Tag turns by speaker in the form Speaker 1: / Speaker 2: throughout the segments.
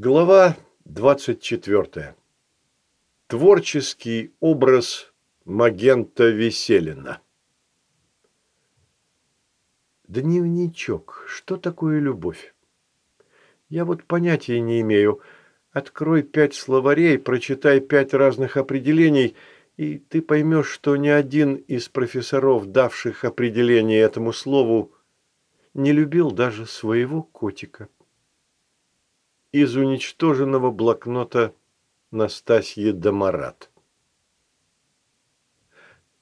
Speaker 1: Глава 24. Творческий образ Магента Веселина. Дневничок. Что такое любовь? Я вот понятия не имею. Открой пять словарей, прочитай пять разных определений, и ты поймешь, что ни один из профессоров, давших определение этому слову, не любил даже своего котика из уничтоженного блокнота Настасьи Домарат.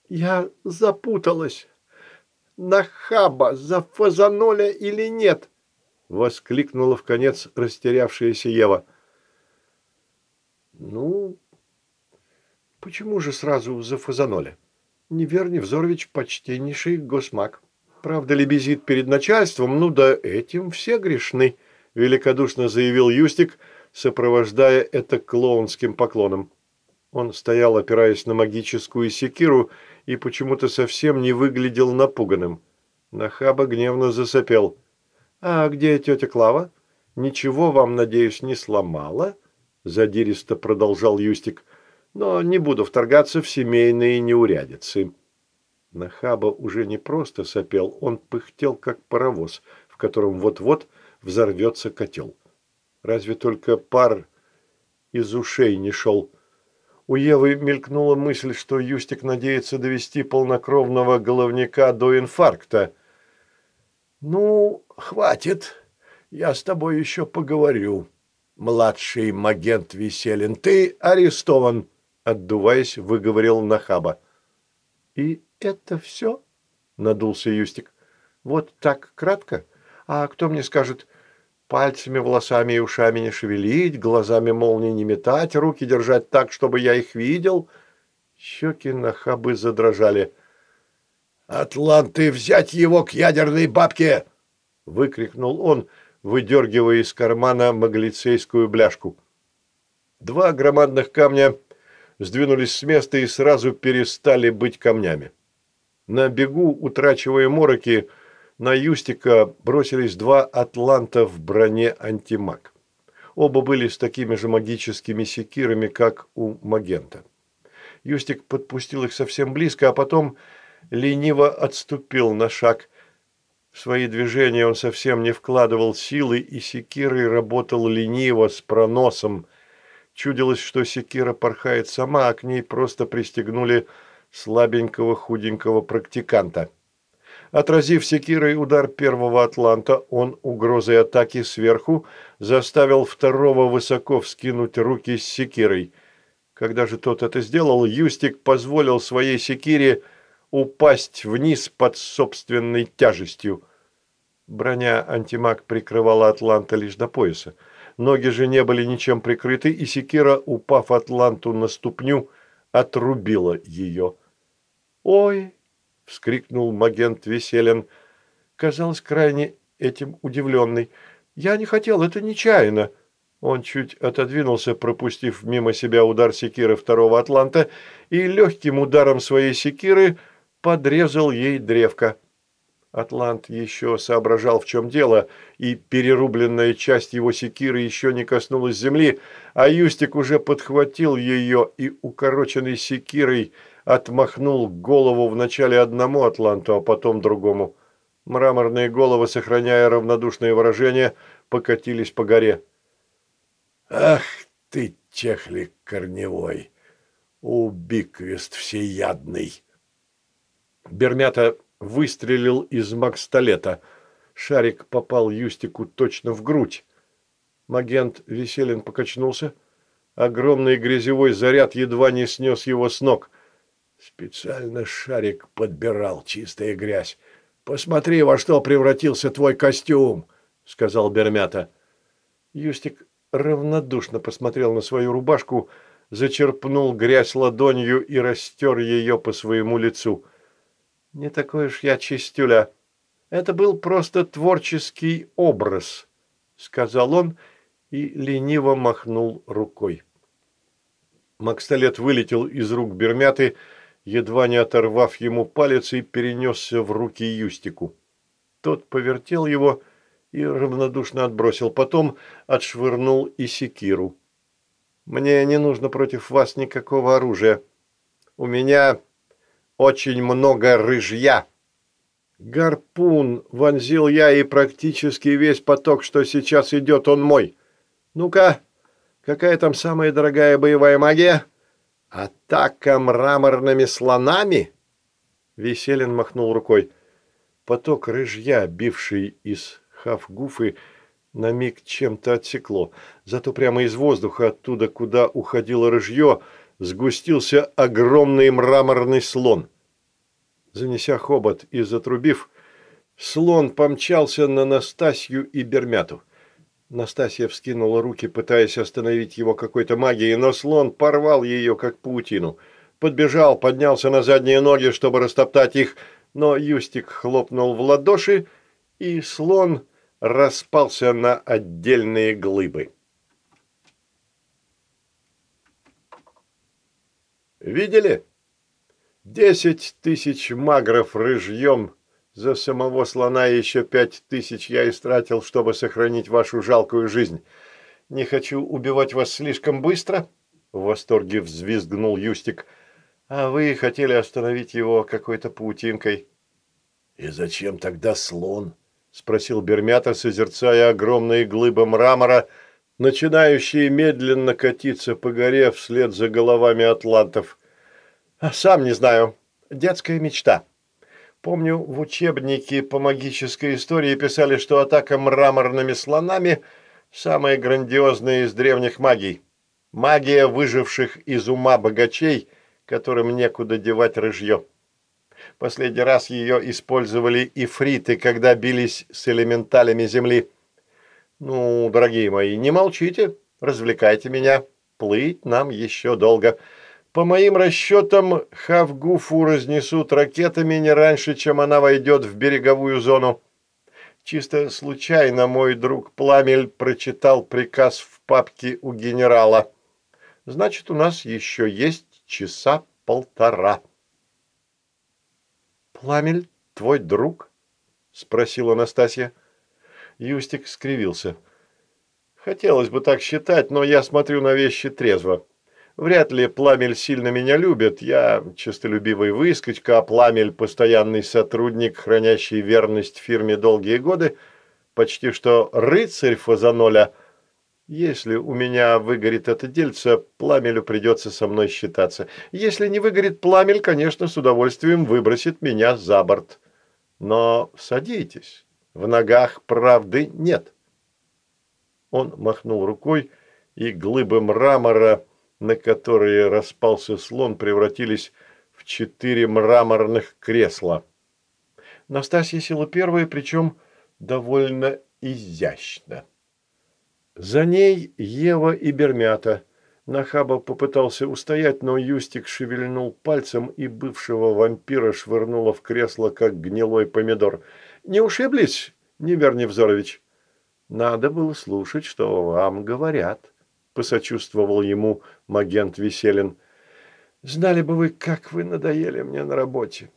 Speaker 2: «Я запуталась. Нахаба, за фазаноля или нет?» — воскликнула в конец растерявшаяся Ева.
Speaker 1: «Ну, почему же сразу за фазаноля? Невер Невзорович почтеннейший госмаг. Правда, лебезит перед начальством, ну да этим все грешны» великодушно заявил Юстик, сопровождая это клоунским поклоном. Он стоял, опираясь на магическую секиру, и почему-то совсем не выглядел напуганным. Нахаба гневно засопел. «А где тетя Клава? Ничего вам, надеюсь, не сломала?» Задиристо продолжал Юстик. «Но не буду вторгаться в семейные неурядицы». Нахаба уже не просто сопел, он пыхтел, как паровоз, в котором вот-вот взорвется котел. Разве только пар из ушей не шел. У Евы мелькнула мысль, что Юстик надеется довести полнокровного головника до инфаркта.
Speaker 2: «Ну, хватит. Я с тобой еще поговорю. Младший магент Веселин, ты арестован», — отдуваясь, выговорил Нахаба.
Speaker 1: «И это все?» — надулся Юстик. «Вот так кратко? А кто мне скажет, Пальцами, волосами и ушами не шевелить, глазами молнии не метать, руки держать так, чтобы я их видел. Щеки нахабы задрожали.
Speaker 2: «Атланты, взять его к ядерной бабке!» — выкрикнул он, выдергивая из кармана маглицейскую бляшку.
Speaker 1: Два громадных камня сдвинулись с места и сразу перестали быть камнями. На бегу, утрачивая мороки, на Юстика бросились два атланта в броне антимаг. Оба были с такими же магическими секирами, как у Магента. Юстик подпустил их совсем близко, а потом лениво отступил на шаг. В свои движения он совсем не вкладывал силы, и секирой работал лениво, с проносом. Чудилось, что секира порхает сама, а к ней просто пристегнули слабенького худенького практиканта. Отразив секирой удар первого атланта, он угрозой атаки сверху заставил второго высоко вскинуть руки с секирой. Когда же тот это сделал, Юстик позволил своей секире упасть вниз под собственной тяжестью. Броня антимаг прикрывала атланта лишь до пояса. Ноги же не были ничем прикрыты, и секира, упав атланту на ступню, отрубила ее. «Ой!» – вскрикнул Магент Веселин. Казалось, крайне этим удивленный. «Я не хотел, это нечаянно». Он чуть отодвинулся, пропустив мимо себя удар секиры второго атланта, и легким ударом своей секиры подрезал ей древко. Атлант еще соображал, в чем дело, и перерубленная часть его секиры еще не коснулась земли, а Юстик уже подхватил ее и укороченной секирой отмахнул голову вначале одному атланту, а потом другому. Мраморные головы, сохраняя равнодушное выражение, покатились по горе.
Speaker 2: «Ах ты, чехлик корневой! Убиквест всеядный!»
Speaker 1: Бермята выстрелил из магстолета. Шарик попал Юстику точно в грудь. Магент Веселин покачнулся. Огромный грязевой заряд едва не снес его с ног.
Speaker 2: Специально шарик подбирал, чистая грязь. Посмотри, во что превратился твой костюм, сказал Бермята.
Speaker 1: Юстик равнодушно посмотрел на свою рубашку, зачерпнул грязь ладонью и растер ее по своему лицу. Не такой уж я чистюля. Это был просто творческий образ, сказал он и лениво махнул рукой. Макстолет вылетел из рук Бермяты, едва не оторвав ему палец и перенесся в руки Юстику. Тот повертел его и равнодушно отбросил. Потом отшвырнул и секиру. «Мне не нужно против вас никакого оружия. У меня очень много рыжья». «Гарпун!» – вонзил я, и практически весь поток, что сейчас идет, он мой. «Ну-ка, какая там самая дорогая боевая магия?» «Атака мраморными слонами?» Веселин махнул рукой. Поток рыжья, бивший из Хафгуфы на миг чем-то отсекло. Зато прямо из воздуха, оттуда, куда уходило рыжье, сгустился огромный мраморный слон. Занеся хобот и затрубив, слон помчался на Настасью и Бермяту. Настасья вскинула руки, пытаясь остановить его какой-то магией, но слон порвал ее, как паутину. Подбежал, поднялся на задние ноги, чтобы растоптать их, но Юстик хлопнул в ладоши, и слон распался на отдельные глыбы. «Видели? Десять тысяч магров рыжьем за самого слона еще пять тысяч я истратил, чтобы сохранить вашу жалкую жизнь. Не хочу убивать вас слишком быстро?» В восторге взвизгнул Юстик. «А вы хотели остановить его какой-то паутинкой». «И зачем тогда слон?» – спросил Бермята, созерцая огромные глыбы мрамора, начинающие медленно катиться по горе вслед за головами атлантов. А «Сам не знаю. Детская мечта. Помню, в учебнике по магической истории писали, что атака мраморными слонами – самая грандиозная из древних магий. Магия выживших из ума богачей, которым некуда девать рыжье». Последний раз ее использовали ифриты, когда бились с элементалями Земли. Ну, дорогие мои, не молчите, развлекайте меня. Плыть нам еще долго. По моим расчетам, Хавгуфу разнесут ракетами не раньше, чем она войдет в береговую зону. Чисто случайно мой друг Пламель прочитал приказ в папке у генерала. Значит, у нас еще есть часа полтора. «Пламель твой друг?» – спросила Настасья. Юстик скривился. «Хотелось бы так считать, но я смотрю на вещи трезво. Вряд ли Пламель сильно меня любит. Я честолюбивый выскочка, а Пламель – постоянный сотрудник, хранящий верность фирме долгие годы, почти что рыцарь Фазаноля – если у меня выгорит это дельце, пламелю придется со мной считаться. Если не выгорит пламель, конечно, с удовольствием выбросит меня за борт. Но садитесь, в ногах правды нет. Он махнул рукой, и глыбы мрамора, на которые распался слон, превратились в четыре мраморных кресла. Настасья села первая, причем довольно изящно. За ней Ева и Бермята. Нахаба попытался устоять, но Юстик шевельнул пальцем, и бывшего вампира швырнуло в кресло, как гнилой помидор. «Не ушиблись, Невер Невзорович?» «Надо было слушать, что вам говорят», – посочувствовал ему магент Веселин. «Знали бы вы, как вы надоели мне на работе.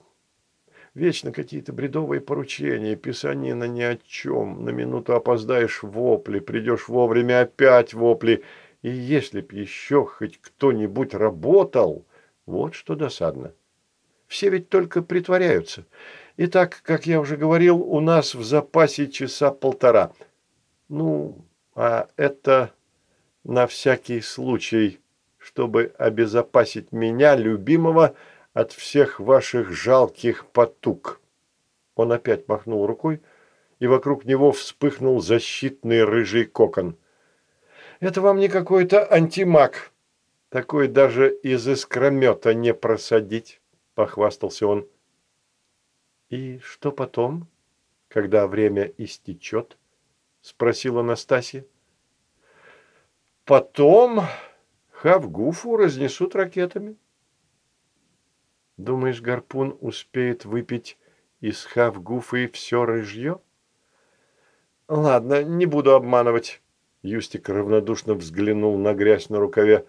Speaker 1: Вечно какие-то бредовые поручения, писанина ни о чем. На минуту опоздаешь вопли, придешь вовремя опять вопли. И если б еще хоть кто-нибудь работал, вот что досадно. Все ведь только притворяются. И так, как я уже говорил, у нас в запасе часа полтора. Ну, а это на всякий случай, чтобы обезопасить меня, любимого, от всех ваших жалких потуг». Он опять махнул рукой, и вокруг него вспыхнул защитный рыжий кокон. «Это вам не какой-то антимаг. Такой даже из искромета не просадить», – похвастался он. «И что потом, когда время истечет?» – спросила Настасья. «Потом Хавгуфу разнесут ракетами». Думаешь, гарпун успеет выпить из хавгуфы все рыжье? Ладно, не буду обманывать. Юстик равнодушно взглянул на грязь на рукаве.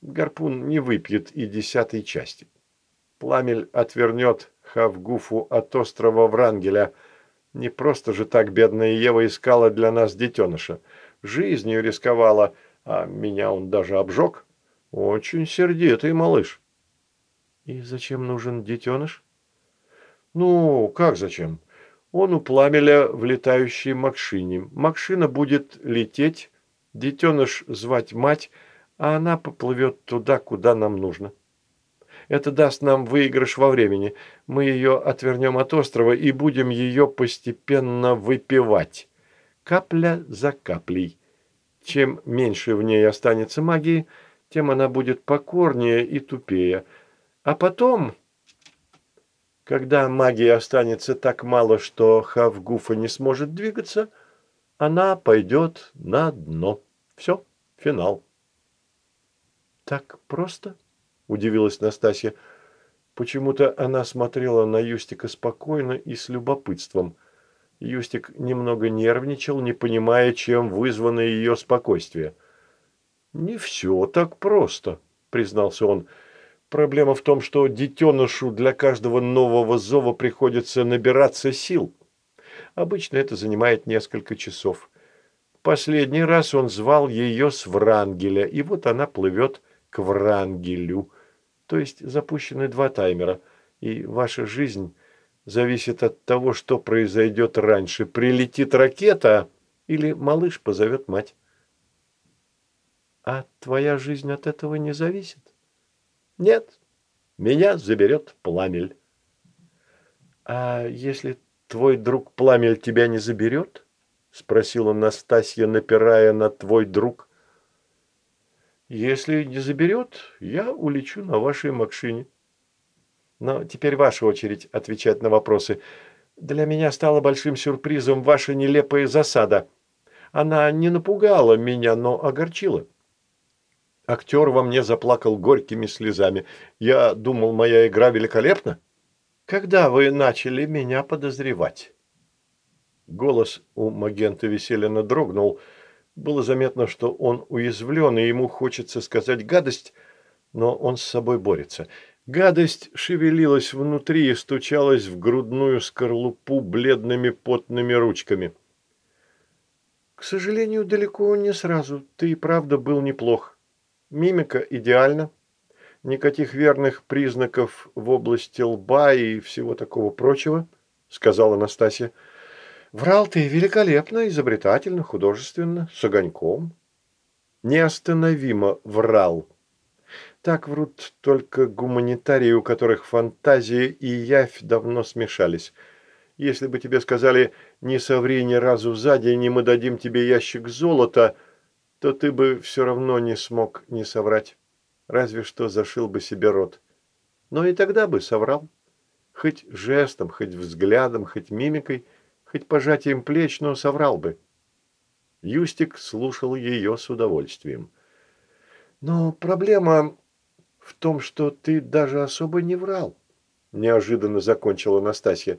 Speaker 1: Гарпун не выпьет и десятой части. Пламель отвернет Хавгуфу от острова Врангеля, Не просто же так бедная Ева искала для нас детеныша. Жизнью рисковала, а меня он даже обжег. Очень сердитый малыш. И зачем нужен детеныш? Ну, как зачем? Он у пламеля в летающей Макшине. Макшина будет лететь, детеныш звать мать, а она поплывет туда, куда нам нужно. Это даст нам выигрыш во времени. Мы ее отвернем от острова и будем ее постепенно выпивать. Капля за каплей. Чем меньше в ней останется магии, тем она будет покорнее и тупее. А потом, когда магии останется так мало, что Хавгуфа не сможет двигаться, она пойдет на дно. Все, финал. Так просто? – удивилась Настасья. Почему-то она смотрела на Юстика спокойно и с любопытством. Юстик немного нервничал, не понимая, чем вызвано ее спокойствие. «Не все так просто», – признался он. «Проблема в том, что детенышу для каждого нового зова приходится набираться сил. Обычно это занимает несколько часов. Последний раз он звал ее с Врангеля, и вот она плывет к Врангелю. То есть запущены два таймера, и ваша жизнь зависит от того, что произойдет раньше. Прилетит ракета или малыш позовет мать. А твоя жизнь от этого не зависит? Нет, меня заберет пламель. А если твой друг пламель тебя не заберет? Спросила Настасья, напирая на твой друг. Если не заберет, я улечу на вашей машине. Но теперь ваша очередь отвечать на вопросы. Для меня стало большим сюрпризом ваша нелепая засада. Она не напугала меня, но огорчила. Актер во мне заплакал горькими слезами. Я думал, моя игра великолепна. Когда вы начали меня подозревать? Голос у Магента Веселина дрогнул, было заметно, что он уязвлен, и ему хочется сказать гадость, но он с собой борется. Гадость шевелилась внутри и стучалась в грудную скорлупу бледными потными ручками. «К сожалению, далеко не сразу. Ты и правда был неплох. Мимика идеальна. Никаких верных признаков в области лба и всего такого прочего», — сказала Анастасия. Врал ты великолепно, изобретательно, художественно, с огоньком. Неостановимо врал. Так врут только гуманитарии, у которых фантазия и явь давно смешались. Если бы тебе сказали «не соври ни разу за день, и мы дадим тебе ящик золота», то ты бы все равно не смог не соврать. Разве что зашил бы себе рот. Но и тогда бы соврал. Хоть жестом, хоть взглядом, хоть мимикой – хоть пожатием плеч, но соврал бы. Юстик слушал ее с удовольствием. «Но проблема в том, что ты даже особо не врал», – неожиданно закончила Настасья.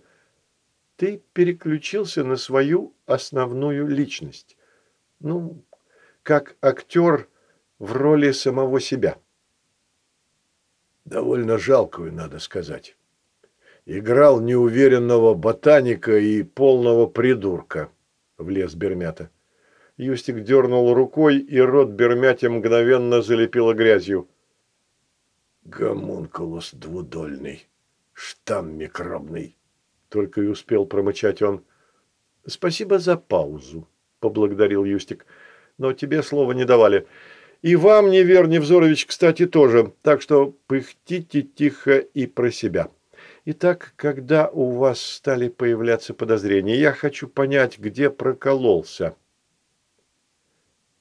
Speaker 1: «Ты переключился на свою основную личность. Ну, как актер в роли самого себя».
Speaker 2: «Довольно жалкую, надо сказать» играл неуверенного ботаника и полного придурка», – влез Бермята.
Speaker 1: Юстик дернул рукой, и рот Бермяти мгновенно залепило грязью.
Speaker 2: «Гомункулус двудольный, штамм микробный», – только и успел промычать он.
Speaker 1: «Спасибо за паузу», – поблагодарил Юстик. «Но тебе слова не давали. И вам, Невер Невзорович, кстати, тоже. Так что пыхтите тихо и про себя». Итак, когда у вас стали появляться подозрения, я хочу понять, где прокололся.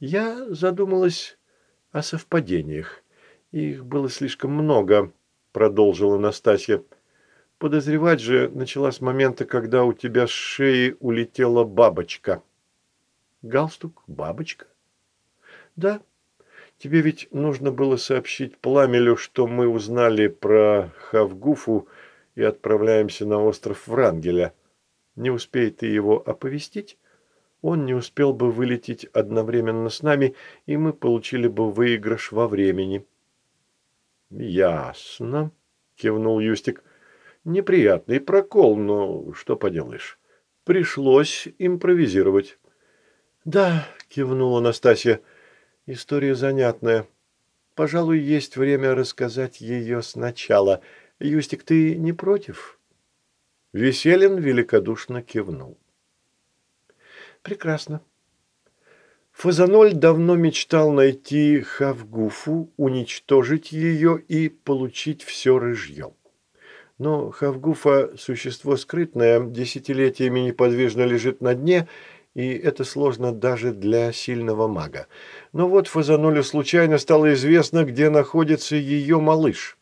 Speaker 1: Я задумалась о совпадениях. Их было слишком много, продолжила Настасья. Подозревать же начала с момента, когда у тебя с шеи улетела бабочка. Галстук? Бабочка? Да. Тебе ведь нужно было сообщить Пламелю, что мы узнали про Хавгуфу, и отправляемся на остров Врангеля. Не успей ты его оповестить, он не успел бы вылететь одновременно с нами, и мы получили бы выигрыш во времени». «Ясно», – кивнул Юстик. «Неприятный прокол, но что поделаешь. пришлось импровизировать. «Да», – кивнула Настасья, – «история занятная. Пожалуй, есть время рассказать ее сначала. Юстик, ты не против?» Веселин великодушно кивнул. «Прекрасно. Фазаноль давно мечтал найти Хавгуфу, уничтожить ее и получить все рыжьем. Но Хавгуфа – существо скрытное, десятилетиями неподвижно лежит на дне, и это сложно даже для сильного мага. Но вот Фазанолю случайно стало известно, где находится ее малыш.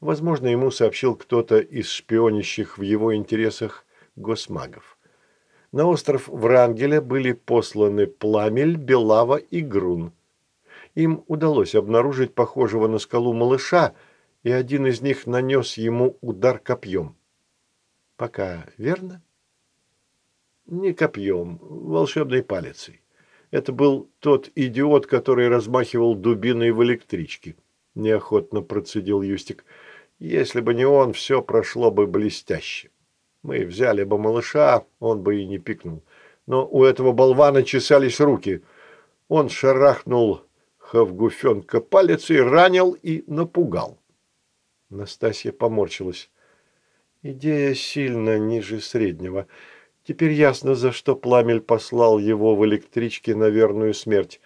Speaker 1: Возможно, ему сообщил кто-то из шпионящих в его интересах госмагов. На остров Врангеля были посланы Пламель, Белава и Грун. Им удалось обнаружить похожего на скалу малыша, и один из них нанес ему удар копьем. Пока верно? Не копьем, волшебной палицей. Это был тот идиот, который размахивал дубиной в электричке. Неохотно процедил Юстик. Если бы не он, все прошло бы блестяще. Мы взяли бы малыша, он бы и не пикнул. Но у этого болвана чесались руки. Он шарахнул Хавгуфенка палец и ранил и напугал. Настасья поморщилась. Идея сильно ниже среднего. Теперь ясно, за что Пламель послал его в электричке на верную смерть.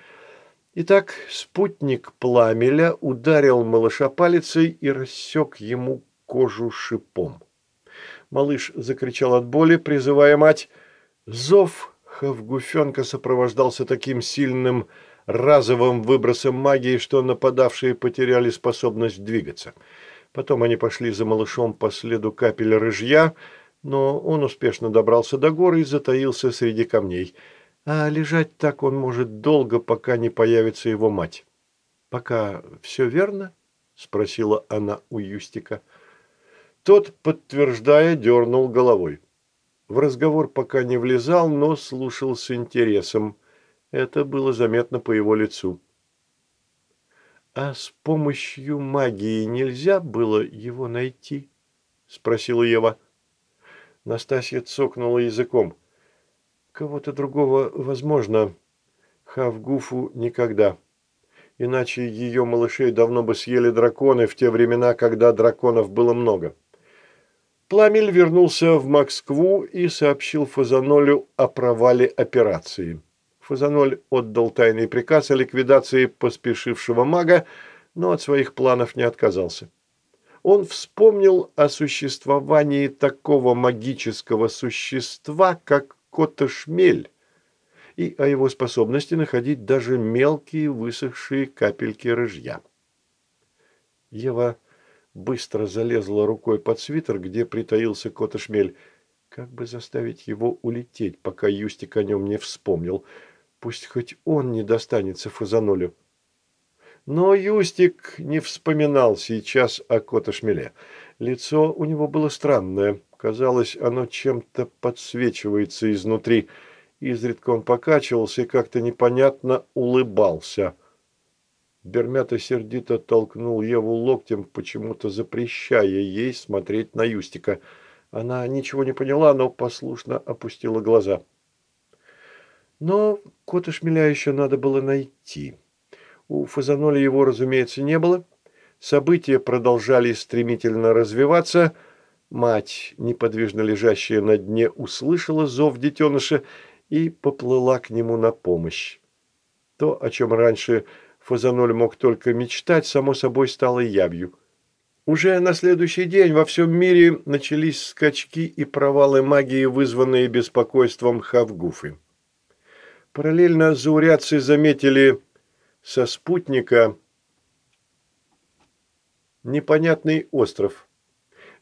Speaker 1: Итак, спутник Пламеля ударил малыша палицей и рассек ему кожу шипом. Малыш закричал от боли, призывая мать. Зов Хавгуфенка сопровождался таким сильным разовым выбросом магии, что нападавшие потеряли способность двигаться. Потом они пошли за малышом по следу капель рыжья, но он успешно добрался до горы и затаился среди камней. А лежать так он может долго, пока не появится его мать. «Пока все верно?» – спросила она у Юстика. Тот, подтверждая, дернул головой. В разговор пока не влезал, но слушал с интересом. Это было заметно по его лицу. «А с помощью магии нельзя было его найти?» – спросила Ева. Настасья цокнула языком. «Кого-то другого возможно. Хавгуфу никогда. Иначе ее малышей давно бы съели драконы в те времена, когда драконов было много». Пламель вернулся в Москву и сообщил Фазанолю о провале операции. Фазаноль отдал тайный приказ о ликвидации поспешившего мага, но от своих планов не отказался. Он вспомнил о существовании такого магического существа, как котошмель, и о его способности находить даже мелкие высохшие капельки рыжья. Ева быстро залезла рукой под свитер, где притаился котошмель. Как бы заставить его улететь, пока Юстик о нем не вспомнил – Пусть хоть он не достанется Фазанолю. Но Юстик не вспоминал сейчас о Котошмеле. Лицо у него было странное. Казалось, оно чем-то подсвечивается изнутри. Изредка он покачивался и как-то непонятно улыбался. Бермята сердито толкнул Еву локтем, почему-то запрещая ей смотреть на Юстика. Она ничего не поняла, но послушно опустила глаза. Но кота шмеля еще надо было найти. У Фазаноля его, разумеется, не было. События продолжали стремительно развиваться. Мать, неподвижно лежащая на дне, услышала зов детеныша и поплыла к нему на помощь. То, о чем раньше Фазаноль мог только мечтать, само собой стало явью. Уже на следующий день во всем мире начались скачки и провалы магии, вызванные беспокойством Хавгуфы. Параллельно заурядцы заметили со спутника непонятный остров.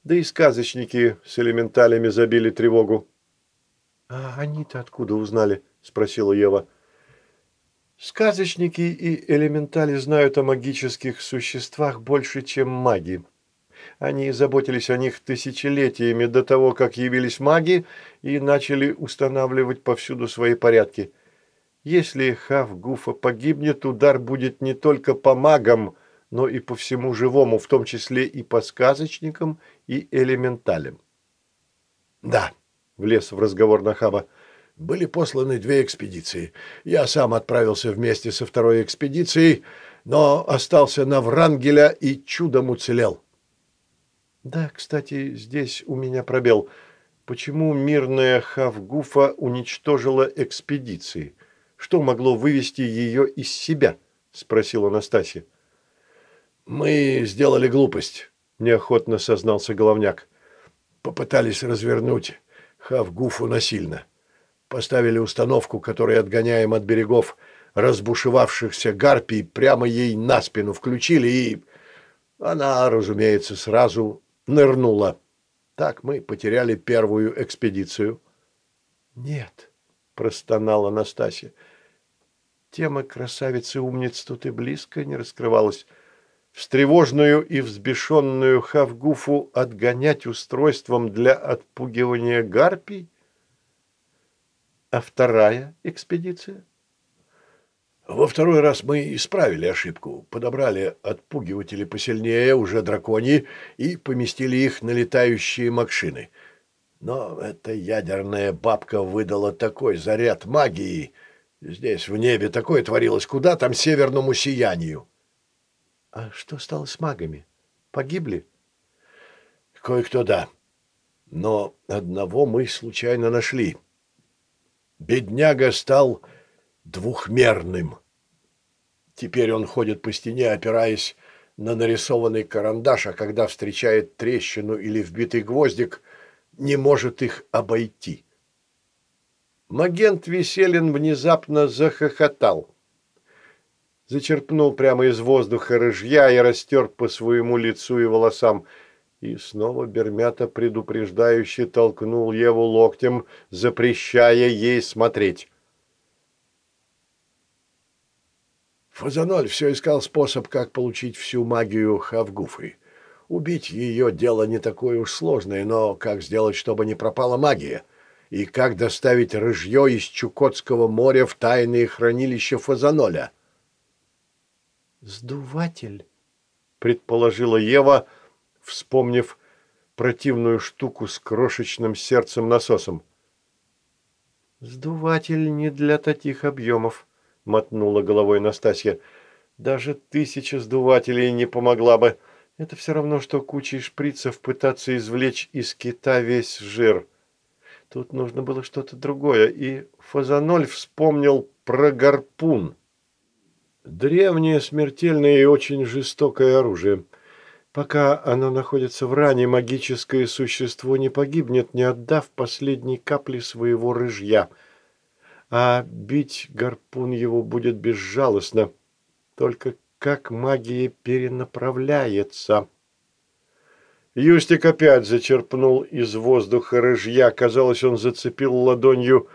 Speaker 1: Да и сказочники с элементалями забили тревогу. «А они-то откуда узнали?» – спросила Ева. «Сказочники и элементали знают о магических существах больше, чем маги. Они заботились о них тысячелетиями до того, как явились маги и начали устанавливать повсюду свои порядки. Если Хавгуфа погибнет, удар будет не только по магам, но и по всему живому, в том числе и по сказочникам и элементалям.
Speaker 2: Да, –
Speaker 1: влез в разговор Нахаба.
Speaker 2: «Были посланы две экспедиции. Я сам отправился вместе со второй экспедицией, но остался на Врангеля и чудом уцелел».
Speaker 1: «Да, кстати, здесь у меня пробел. Почему мирная Хавгуфа уничтожила экспедиции? Что могло вывести ее из себя?» – спросила Настасья.
Speaker 2: «Мы сделали глупость», – неохотно сознался Головняк. «Попытались развернуть Хавгуфу насильно. Поставили установку, которой отгоняем от берегов разбушевавшихся гарпий, прямо ей на спину включили, и она, разумеется, сразу нырнула. Так мы потеряли первую экспедицию».
Speaker 1: «Нет», – простонала Настасья. Тема красавицы-умниц тут и близко не раскрывалась встревоженную и взбешенную Хавгуфу отгонять устройством для отпугивания гарпий? А вторая экспедиция?
Speaker 2: Во второй раз мы исправили ошибку, подобрали отпугиватели посильнее, уже драконьи, и поместили их на летающие макшины. Но эта ядерная бабка выдала такой заряд магии. Здесь в небе такое творилось, куда там северному сиянию.
Speaker 1: А что стало с магами? Погибли?
Speaker 2: Кое-кто да. Но одного мы случайно нашли. Бедняга стал двухмерным. Теперь он ходит по стене, опираясь на нарисованный карандаш, а когда встречает трещину или вбитый гвоздик, не может их обойти.
Speaker 1: Магент Веселин внезапно захохотал зачерпнул прямо из воздуха рыжья и растер по своему лицу и волосам. И снова Бермята предупреждающе толкнул Еву локтем, запрещая ей смотреть.
Speaker 2: Фазаноль все искал способ, как получить всю магию Хавгуфы. Убить ее дело не такое уж сложное, но как сделать, чтобы не пропала магия? И как доставить рыжье из Чукотского моря в тайные хранилища Фазаноля?
Speaker 1: «Сдуватель», — предположила Ева, вспомнив противную штуку с крошечным сердцем-насосом. «Сдуватель не для таких объемов», — мотнула головой Настасья. «Даже тысяча сдувателей не помогла бы. Это все равно, что кучей шприцев пытаться извлечь из кита весь жир. Тут нужно было что-то другое, и Фазаноль вспомнил про гарпун». Древнее, смертельное и очень жестокое оружие. Пока оно находится в ране, магическое существо не погибнет, не отдав последней капли своего рыжья. А бить гарпун его будет безжалостно. Только как магия перенаправляется. Юстик опять зачерпнул из воздуха рыжья. Казалось, он зацепил ладонью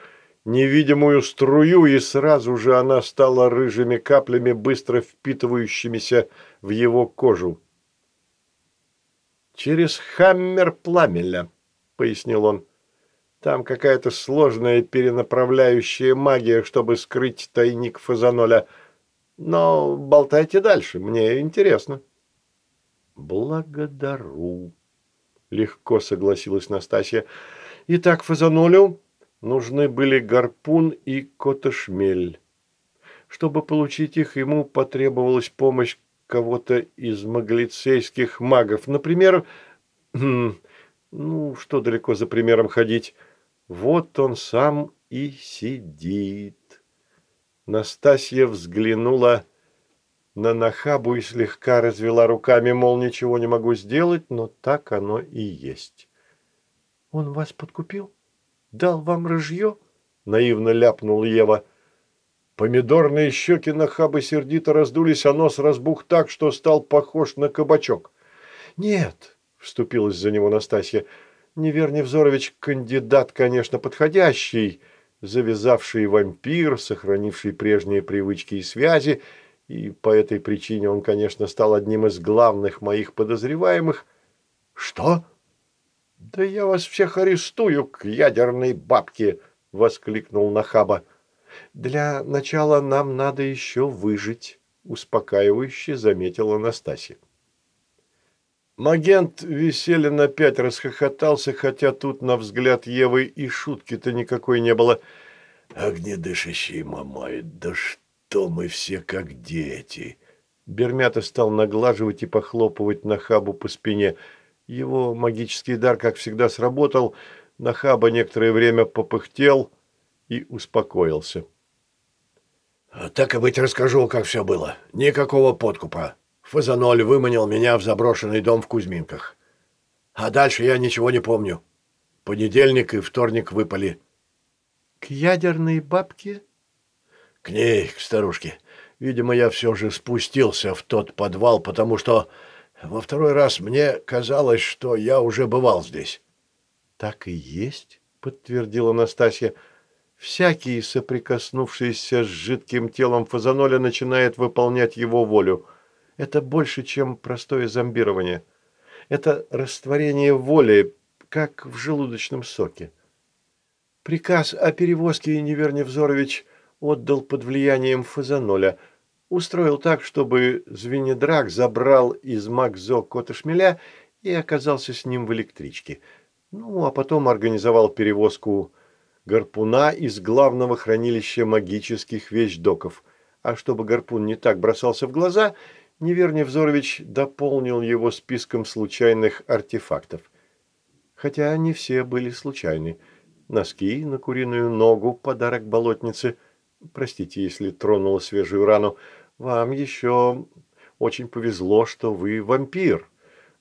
Speaker 1: невидимую струю, и сразу же она стала рыжими каплями, быстро впитывающимися в его кожу. «Через хаммер пламеля», — пояснил он. «Там какая-то сложная перенаправляющая магия, чтобы скрыть тайник фазаноля. Но болтайте дальше, мне интересно». «Благодарю», — легко согласилась Настасья. «Итак, фазанолю нужны были гарпун и котошмель. Чтобы получить их, ему потребовалась помощь кого-то из маглицейских магов. Например, хм, ну, что далеко за примером ходить, вот он сам и сидит. Настасья взглянула на Нахабу и слегка развела руками, мол, ничего не могу сделать, но так оно и есть. «Он вас подкупил?» дал вам рыжье?» – наивно ляпнул Ева. Помидорные щеки Нахабы сердито раздулись, а нос разбух так, что стал похож на кабачок. «Нет», – вступилась за него Настасья, – «Невер Невзорович кандидат, конечно, подходящий, завязавший вампир, сохранивший прежние привычки и связи, и по этой причине он, конечно, стал одним из главных моих подозреваемых». «Что?» «Да я вас всех арестую к ядерной бабке!» – воскликнул Нахаба. «Для начала нам надо еще выжить», – успокаивающе заметила Настасья. Магент Веселин опять расхохотался, хотя тут, на взгляд Евы, и шутки-то никакой не было.
Speaker 2: «Огнедышащий мамай, да что мы все как дети!»
Speaker 1: Бермята стал наглаживать и похлопывать Нахабу по спине. Его магический дар, как всегда, сработал. Нахаба некоторое время попыхтел и успокоился.
Speaker 2: «Так и быть, расскажу, как все было. Никакого подкупа. Фазаноль выманил меня в заброшенный дом в Кузьминках. А дальше я ничего не помню. Понедельник и вторник выпали».
Speaker 1: «К ядерной бабке?»
Speaker 2: «К ней, к старушке. Видимо, я все же спустился в тот подвал, потому что во второй раз мне казалось, что я уже бывал здесь».
Speaker 1: «Так и есть», — подтвердила Настасья. «Всякий, соприкоснувшийся с жидким телом фазаноля, начинает выполнять его волю. Это больше, чем простое зомбирование. Это растворение воли, как в желудочном соке». Приказ о перевозке Невер Невзорович отдал под влиянием фазаноля – устроил так, чтобы Звенедрак забрал из Макзо кота шмеля и оказался с ним в электричке. Ну, а потом организовал перевозку гарпуна из главного хранилища магических вещдоков. А чтобы гарпун не так бросался в глаза, Невер Невзорович дополнил его списком случайных артефактов. Хотя не все были случайны. Носки на куриную ногу, подарок болотнице. Простите, если тронула свежую рану – вам еще очень повезло, что вы вампир.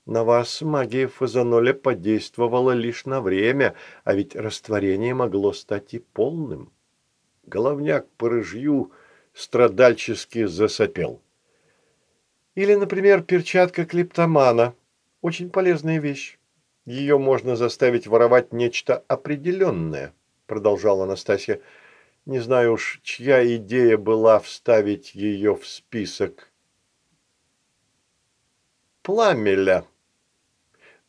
Speaker 1: На вас магия фазаноля подействовала лишь на время, а ведь растворение могло стать и полным. Головняк по рыжью страдальчески засопел. Или, например, перчатка клептомана. Очень полезная вещь. Ее можно заставить воровать нечто определенное, продолжала Анастасия. Не знаю уж, чья идея была вставить ее в список. Пламеля.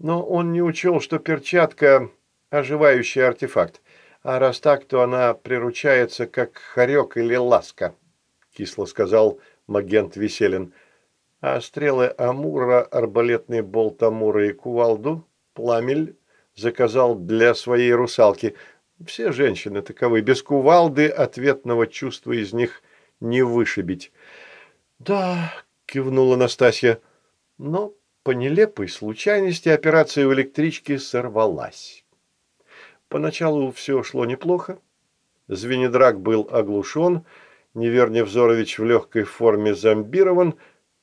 Speaker 1: Но он не учел, что перчатка – оживающий артефакт. А раз так, то она приручается, как хорек или ласка, кисло сказал Магент Веселин. А стрелы Амура, арбалетный болт Амура и кувалду Пламель заказал для своей русалки – все женщины таковы. Без кувалды ответного чувства из них не вышибить. «Да», – кивнула Настасья, – «но по нелепой случайности операция в электричке сорвалась. Поначалу все шло неплохо. Звенедрак был оглушен, Невер Невзорович в легкой форме зомбирован.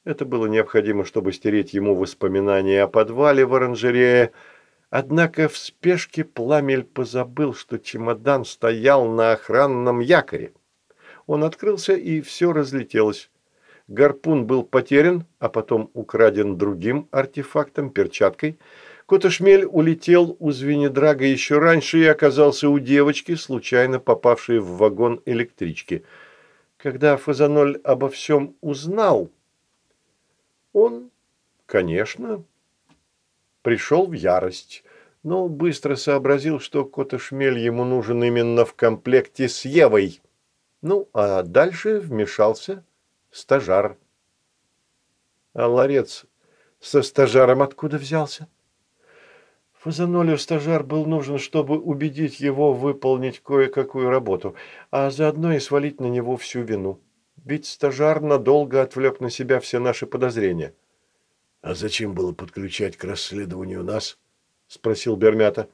Speaker 1: Это было необходимо, чтобы стереть ему воспоминания о подвале в оранжерее – Однако в спешке Пламель позабыл, что чемодан стоял на охранном якоре. Он открылся, и все разлетелось. Гарпун был потерян, а потом украден другим артефактом, перчаткой. Котошмель улетел у Звенедрага еще раньше и оказался у девочки, случайно попавшей в вагон электрички. Когда Фазаноль обо всем узнал, он, конечно, пришел в ярость, но быстро сообразил, что Котошмель ему нужен именно в комплекте с Евой. Ну, а дальше вмешался стажар. А ларец со стажаром откуда взялся? Фазанолю стажар был нужен, чтобы убедить его выполнить кое-какую работу, а заодно и свалить на него всю вину. Ведь стажар надолго отвлек на себя все наши подозрения.
Speaker 2: «А зачем было подключать к расследованию нас?» – спросил Бермята.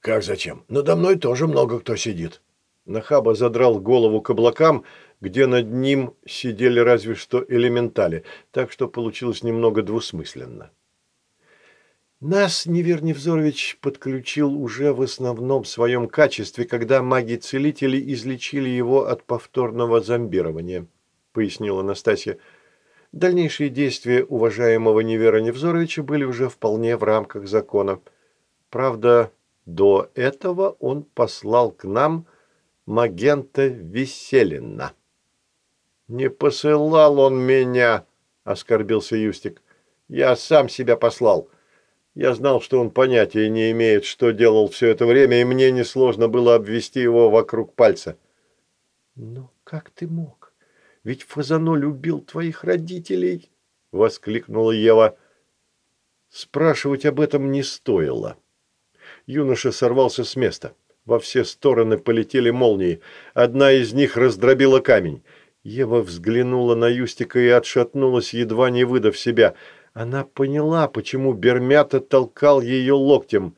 Speaker 2: «Как зачем? Надо мной тоже много кто сидит».
Speaker 1: Нахаба задрал голову к облакам, где над ним сидели разве что элементали, так что получилось немного двусмысленно. Нас Невер Невзорович подключил уже в основном в своем качестве, когда маги-целители излечили его от повторного зомбирования, пояснила Анастасия. Дальнейшие действия уважаемого Невера Невзоровича были уже вполне в рамках закона. Правда, до этого он послал к нам Магента Веселина. «Не посылал он меня», — оскорбился Юстик. «Я сам себя послал. Я знал, что он понятия не имеет, что делал все это время, и мне несложно было обвести его вокруг пальца». «Но как ты мог?» Ведь Фазано любил твоих родителей!» – воскликнула Ева. Спрашивать об этом не стоило. Юноша сорвался с места. Во все стороны полетели молнии. Одна из них раздробила камень. Ева взглянула на Юстика и отшатнулась, едва не выдав себя. Она поняла, почему Бермята толкал ее локтем.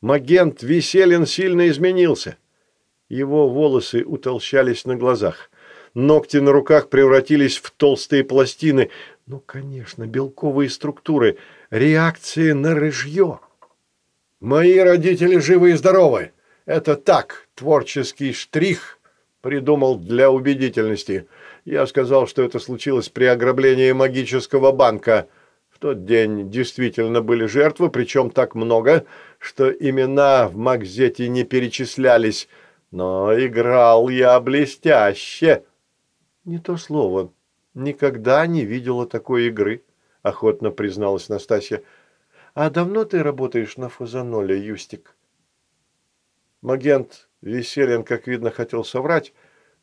Speaker 1: Магент Веселин сильно изменился. Его волосы утолщались на глазах. Ногти на руках превратились в толстые пластины. Ну, конечно, белковые структуры. Реакции на рыжье. «Мои родители живы и здоровы. Это так, творческий штрих», – придумал для убедительности. Я сказал, что это случилось при ограблении магического банка. В тот день действительно были жертвы, причем так много, что имена в Макзете не перечислялись. Но играл я блестяще. Не то слово. Никогда не видела такой игры, охотно призналась Настасья. А давно ты работаешь на Фазаноле, Юстик? Магент Веселин, как видно, хотел соврать,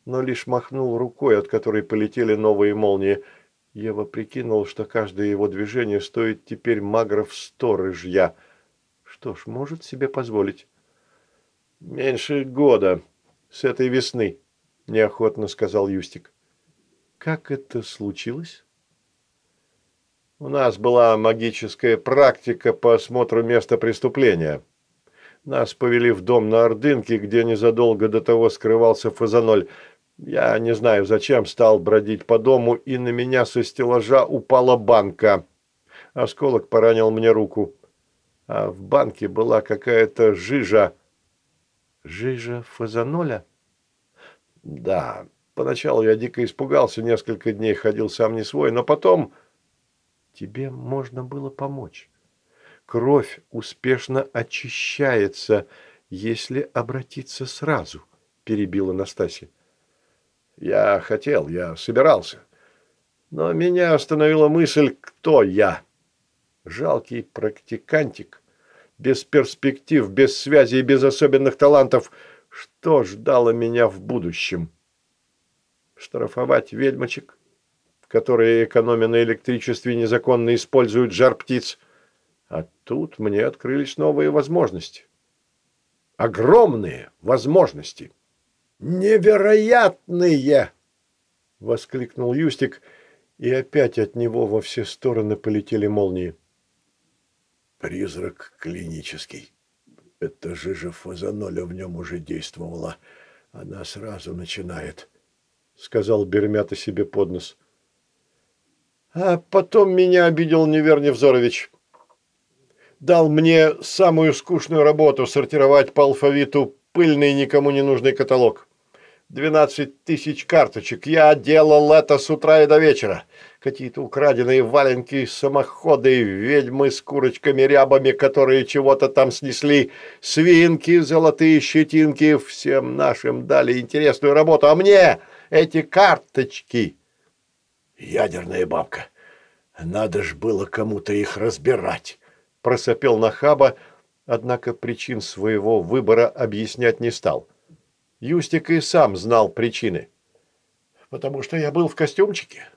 Speaker 1: но лишь махнул рукой, от которой полетели новые молнии. Ева прикинул, что каждое его движение стоит теперь магров сто рыжья. Что ж, может себе позволить. «Меньше года. С этой весны», – неохотно сказал Юстик. «Как это случилось?» «У нас была магическая практика по осмотру места преступления. Нас повели в дом на Ордынке, где незадолго до того скрывался Фазаноль. Я не знаю, зачем стал бродить по дому, и на меня со стеллажа упала банка. Осколок поранил мне руку. А в банке была какая-то жижа, Жижа фазаноля? Да, поначалу я дико испугался, несколько дней ходил сам не свой, но потом... Тебе можно было помочь. Кровь успешно очищается, если обратиться сразу, перебила Настасья. Я хотел, я собирался. Но меня остановила мысль, кто я. Жалкий практикантик, без перспектив, без связи и без особенных талантов. Что ждало меня в будущем? Штрафовать ведьмочек, которые, экономя на электричестве, незаконно используют жар птиц. А тут мне открылись новые возможности. Огромные возможности. «Невероятные!» — воскликнул Юстик, и опять от него во все стороны полетели молнии.
Speaker 2: Призрак клинический. Это же же фазаноля в нем уже действовала. Она сразу начинает, — сказал Бермята себе под нос. А потом меня обидел Невер Невзорович. Дал мне самую скучную работу сортировать по алфавиту пыльный никому не нужный каталог. Двенадцать тысяч карточек. Я делал это с утра и до вечера какие-то украденные валенки, самоходы, ведьмы с курочками-рябами, которые чего-то там снесли, свинки, золотые щетинки. Всем нашим дали интересную работу, а мне эти карточки. Ядерная бабка. Надо ж было кому-то их разбирать, просопел Нахаба, однако причин своего выбора объяснять не стал. Юстик и сам знал причины. «Потому что я был в костюмчике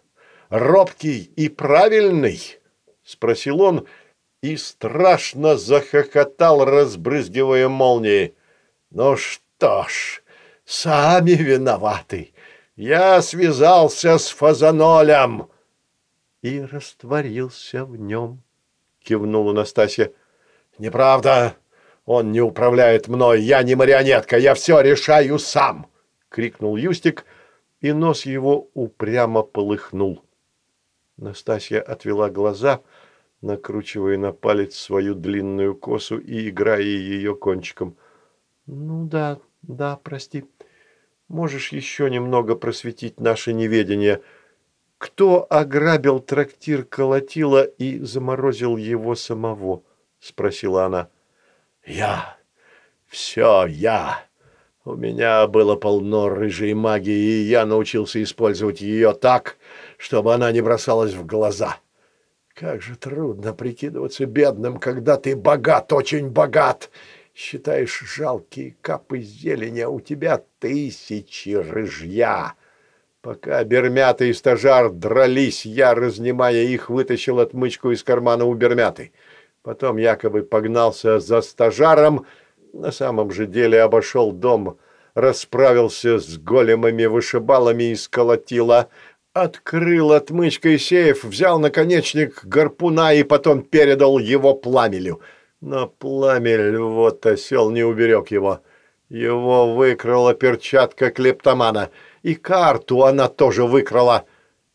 Speaker 2: робкий и правильный?» – спросил он и страшно захохотал, разбрызгивая молнии. «Ну что ж, сами виноваты. Я связался с фазанолем!» «И растворился в нем», – кивнула Настасья. «Неправда. Он не управляет мной. Я не марионетка. Я все решаю сам!» – крикнул Юстик, и нос его упрямо полыхнул. Настасья отвела глаза, накручивая на палец свою длинную косу и играя ее кончиком. «Ну да, да, прости. Можешь еще немного просветить наше неведение. Кто ограбил трактир Колотила и заморозил его самого?» – спросила она. «Я. Все я. У меня было полно рыжей магии, и я научился использовать ее так, чтобы она не бросалась в глаза. Как же трудно прикидываться бедным, когда ты богат, очень богат. Считаешь жалкие капы зелени, а у тебя тысячи рыжья.
Speaker 1: Пока Бермята и стажар дрались, я, разнимая их, вытащил отмычку из кармана у Бермяты. Потом якобы погнался за стажаром, на самом же деле обошел дом, расправился с големами-вышибалами из колотила, открыл отмычкой сейф, взял наконечник гарпуна и потом передал его пламелю. Но пламель, вот осел, не уберег его. Его выкрала перчатка клептомана — и карту она тоже выкрала.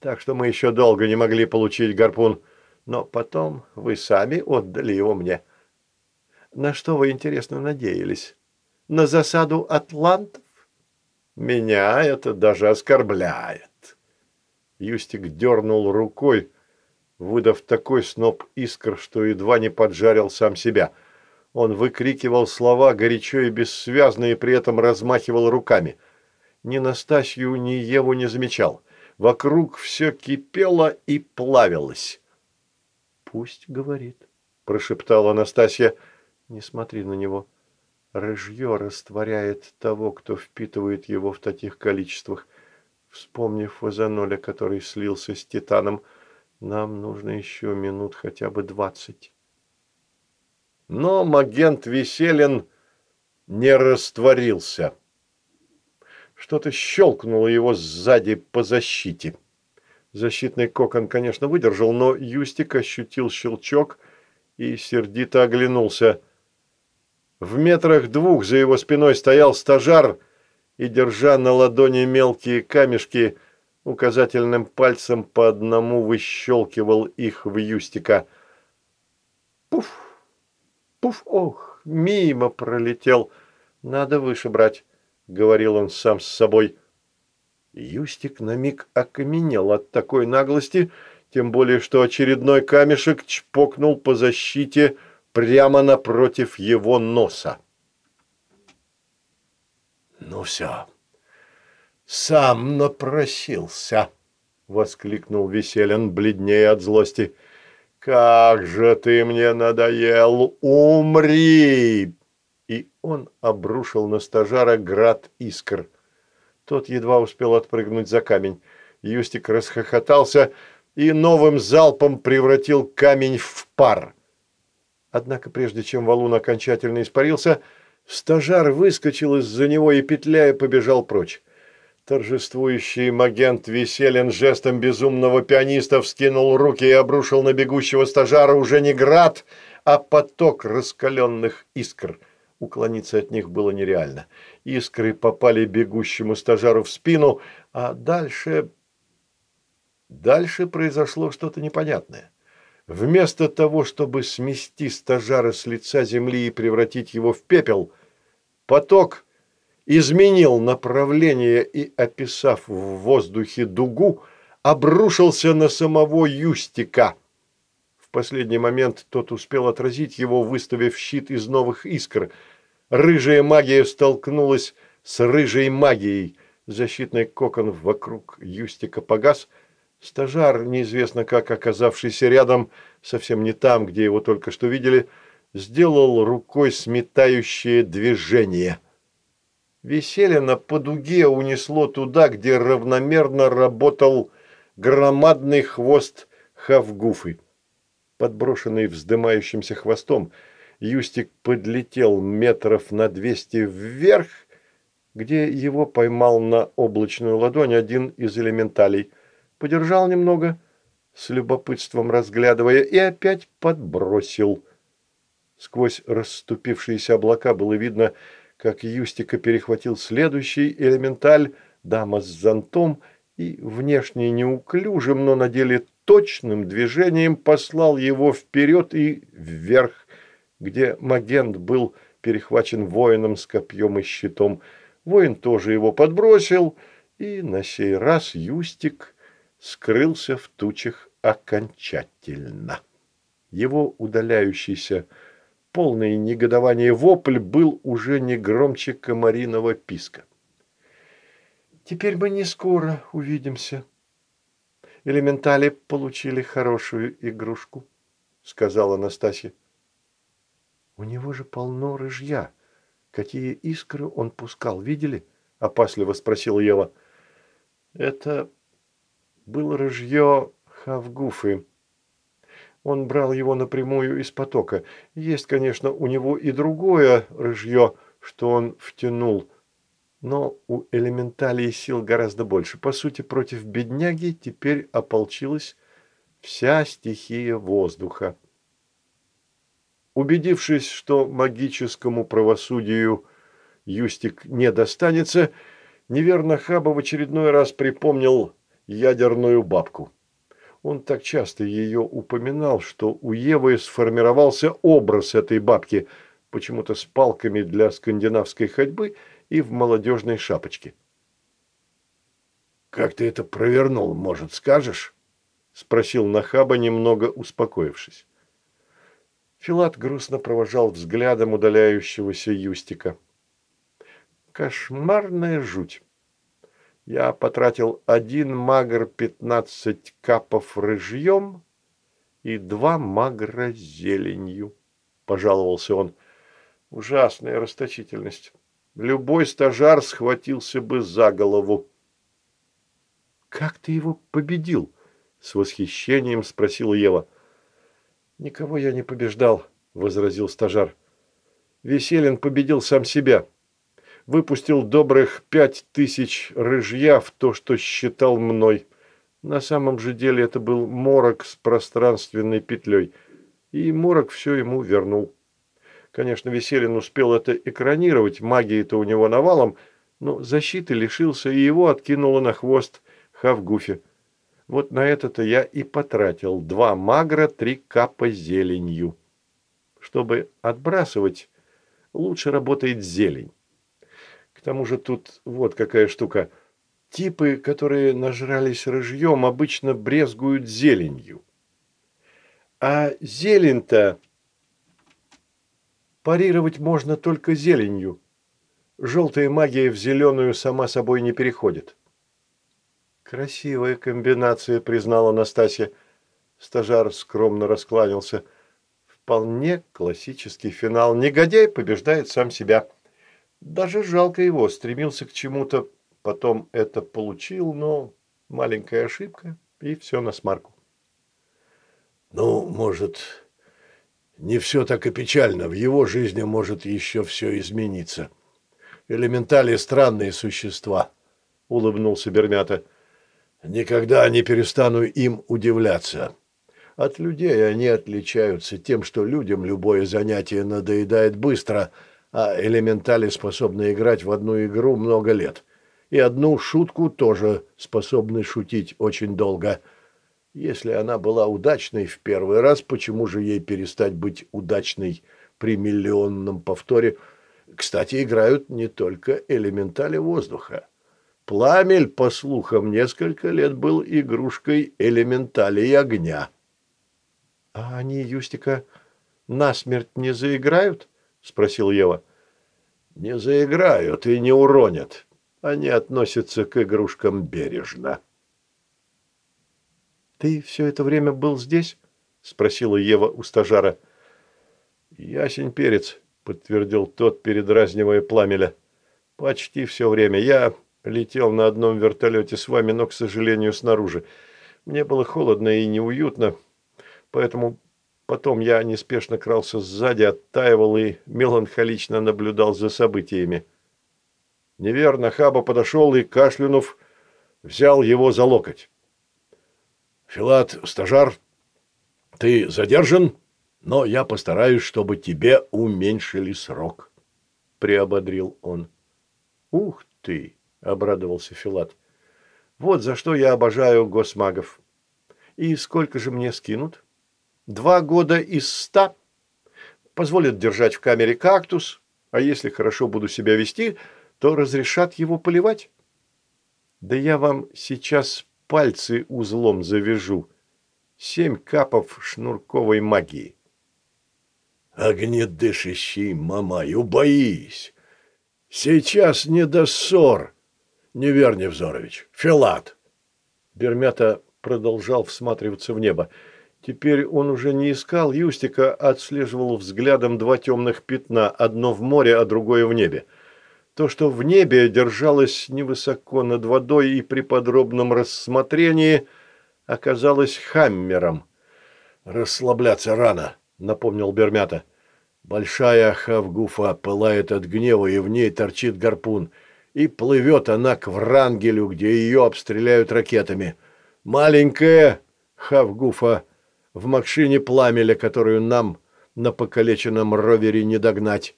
Speaker 1: Так что мы еще долго не могли получить гарпун. Но потом вы сами отдали его мне. На что вы, интересно, надеялись? На засаду атлантов? Меня это даже оскорбляет. Юстик дернул рукой, выдав такой сноп искр, что едва не поджарил сам себя. Он выкрикивал слова горячо и бессвязно, и при этом размахивал руками – ни Настасью, ни Еву не замечал. Вокруг все кипело и плавилось. «Пусть говорит», – прошептала Анастасия. «Не смотри на него. Рыжье растворяет того, кто впитывает его в таких количествах. Вспомнив фазаноля, который слился с титаном, нам нужно еще минут хотя бы двадцать». Но магент Веселин не растворился. Что-то щелкнуло его сзади по защите. Защитный кокон, конечно, выдержал, но Юстик ощутил щелчок и сердито оглянулся. В метрах двух за его спиной стоял стажар и, держа на ладони мелкие камешки, указательным пальцем по одному выщелкивал их в Юстика. Пуф! Пуф! Ох! Мимо пролетел. Надо выше брать. – говорил он сам с собой. Юстик на миг окаменел от такой наглости, тем более что очередной камешек чпокнул по защите прямо напротив его носа.
Speaker 2: «Ну все, сам напросился!» — воскликнул Веселин, бледнее от злости. «Как же ты мне надоел! Умри!» Он обрушил на стажара град искр. Тот едва успел отпрыгнуть за камень. Юстик расхохотался и новым залпом превратил камень в пар. Однако прежде чем валун окончательно испарился, стажар выскочил из-за него и, петляя, побежал прочь. Торжествующий магент Веселин жестом безумного пианиста вскинул руки и обрушил на бегущего стажара уже не град, а поток раскаленных искр – Уклониться от них было нереально. Искры попали бегущему стажару в спину, а дальше... Дальше произошло что-то непонятное. Вместо того, чтобы смести стажара с лица земли и превратить его в пепел, поток изменил направление и, описав в воздухе дугу, обрушился на самого Юстика. В последний момент тот успел отразить его, выставив щит из новых искр – Рыжая магия столкнулась с рыжей магией. Защитный кокон вокруг Юстика погас. Стажар, неизвестно как оказавшийся рядом, совсем не там, где его только что видели, сделал рукой сметающее движение. Веселина по дуге унесло туда, где равномерно работал громадный хвост Хавгуфы. Подброшенный вздымающимся хвостом, Юстик подлетел метров на двести вверх, где его поймал на облачную ладонь один из элементалей. Подержал немного, с любопытством разглядывая, и опять подбросил. Сквозь расступившиеся облака было видно, как Юстика перехватил следующий элементаль, дама с зонтом, и внешне неуклюжим, но на деле точным движением послал его вперед и вверх где Магент был перехвачен воином с копьем и щитом. Воин тоже его подбросил, и на сей раз Юстик скрылся в тучах окончательно. Его удаляющийся, полный негодование вопль был уже не громче комариного писка. «Теперь мы не скоро увидимся. Элементали получили хорошую игрушку», — сказала Настасья. У него же полно рыжья. Какие искры он пускал, видели? Опасливо спросила Ева.
Speaker 1: Это было рыжье Хавгуфы. Он брал его напрямую из потока. Есть, конечно, у него и другое рыжье, что он втянул. Но у элементалей сил гораздо больше. По сути, против бедняги теперь ополчилась вся стихия воздуха. Убедившись, что магическому правосудию Юстик не достанется, неверно Хаба в очередной раз припомнил ядерную бабку. Он так часто ее упоминал, что у Евы сформировался образ этой бабки, почему-то с палками для скандинавской ходьбы и в молодежной шапочке.
Speaker 2: «Как ты это провернул, может, скажешь?» – спросил Нахаба, немного успокоившись.
Speaker 1: Филат грустно провожал взглядом удаляющегося Юстика. «Кошмарная жуть!» Я потратил один магр пятнадцать капов рыжьем и два магра зеленью, пожаловался он. Ужасная расточительность. Любой стажар схватился бы за голову. «Как ты его победил?» – с восхищением спросила Ева. «Никого я не побеждал», – возразил стажар. «Веселин победил сам себя» выпустил добрых пять тысяч рыжья в то, что считал мной. На самом же деле это был морок с пространственной петлей, и морок все ему вернул. Конечно, Веселин успел это экранировать, магии-то у него навалом, но защиты лишился, и его откинуло на хвост Хавгуфи. Вот на это-то я и потратил два магра, три капа зеленью. Чтобы отбрасывать, лучше работает зелень тому же тут вот какая штука. Типы, которые нажрались рыжьем, обычно брезгуют зеленью. А зелень-то парировать можно только зеленью. Желтая магия в зеленую сама собой не переходит. Красивая комбинация, признала Настасья. Стажар скромно раскланялся. Вполне классический финал. Негодяй побеждает сам себя. Даже жалко его, стремился к чему-то, потом это получил, но маленькая ошибка, и все на смарку.
Speaker 2: Ну, может, не все так и печально. В его жизни может еще все измениться. Элементали странные существа, улыбнулся Бермята. Никогда не перестану им удивляться. От людей они отличаются тем, что людям любое занятие надоедает быстро – а элементали способны играть в одну игру много лет. И одну шутку тоже способны шутить очень долго. Если она была удачной в первый раз, почему же ей перестать быть удачной при миллионном повторе? Кстати, играют не только элементали воздуха. Пламель, по слухам, несколько лет был игрушкой элементалей огня.
Speaker 1: — А они, Юстика, насмерть не заиграют? — спросил Ева.
Speaker 2: Не заиграют и не уронят. Они относятся к игрушкам бережно.
Speaker 1: «Ты все это время был здесь?» – спросила Ева у стажара.
Speaker 2: «Ясень перец», – подтвердил тот, передразнивая пламеля. «Почти все время. Я летел на одном вертолете с вами, но, к сожалению, снаружи. Мне было холодно и неуютно, поэтому Потом я неспешно крался сзади, оттаивал и меланхолично наблюдал за событиями. Неверно, Хаба подошел и, кашлянув, взял его за локоть. «Филат, стажар, ты задержан, но я постараюсь, чтобы тебе уменьшили срок», — приободрил он.
Speaker 1: «Ух ты!» — обрадовался Филат. «Вот за что я обожаю госмагов. И сколько же мне скинут?» Два года из ста позволят держать в камере кактус, а если хорошо буду себя вести, то разрешат его поливать. Да я вам сейчас пальцы узлом завяжу. Семь капов шнурковой магии.
Speaker 2: Огнедышащий, мамай, убоись. Сейчас не до ссор. Не верь, Невзорович. Филат.
Speaker 1: Бермята продолжал всматриваться в небо. Теперь он уже не искал Юстика, а отслеживал взглядом два темных пятна, одно в море, а другое в небе. То, что в небе держалось невысоко над водой и при подробном рассмотрении, оказалось хаммером.
Speaker 2: «Расслабляться рано», — напомнил Бермята. «Большая хавгуфа пылает от гнева, и в ней торчит гарпун. И плывет она к Врангелю, где ее обстреляют ракетами. Маленькая хавгуфа в машине пламеля, которую нам на покалеченном ровере не догнать».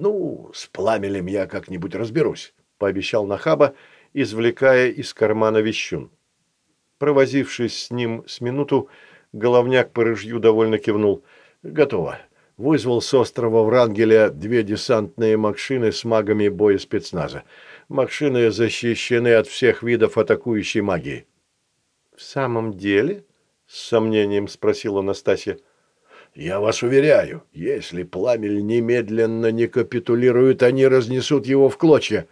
Speaker 2: «Ну, с пламелем я как-нибудь разберусь», — пообещал Нахаба, извлекая из кармана вещун. Провозившись с ним с минуту, головняк по рыжью довольно кивнул. «Готово. Вызвал с острова Врангеля две десантные машины с магами боеспецназа. Машины защищены от всех видов атакующей магии».
Speaker 1: «В самом деле?» — с сомнением спросила Настасья.
Speaker 2: Я вас уверяю, если пламель немедленно не капитулирует, они разнесут его в клочья.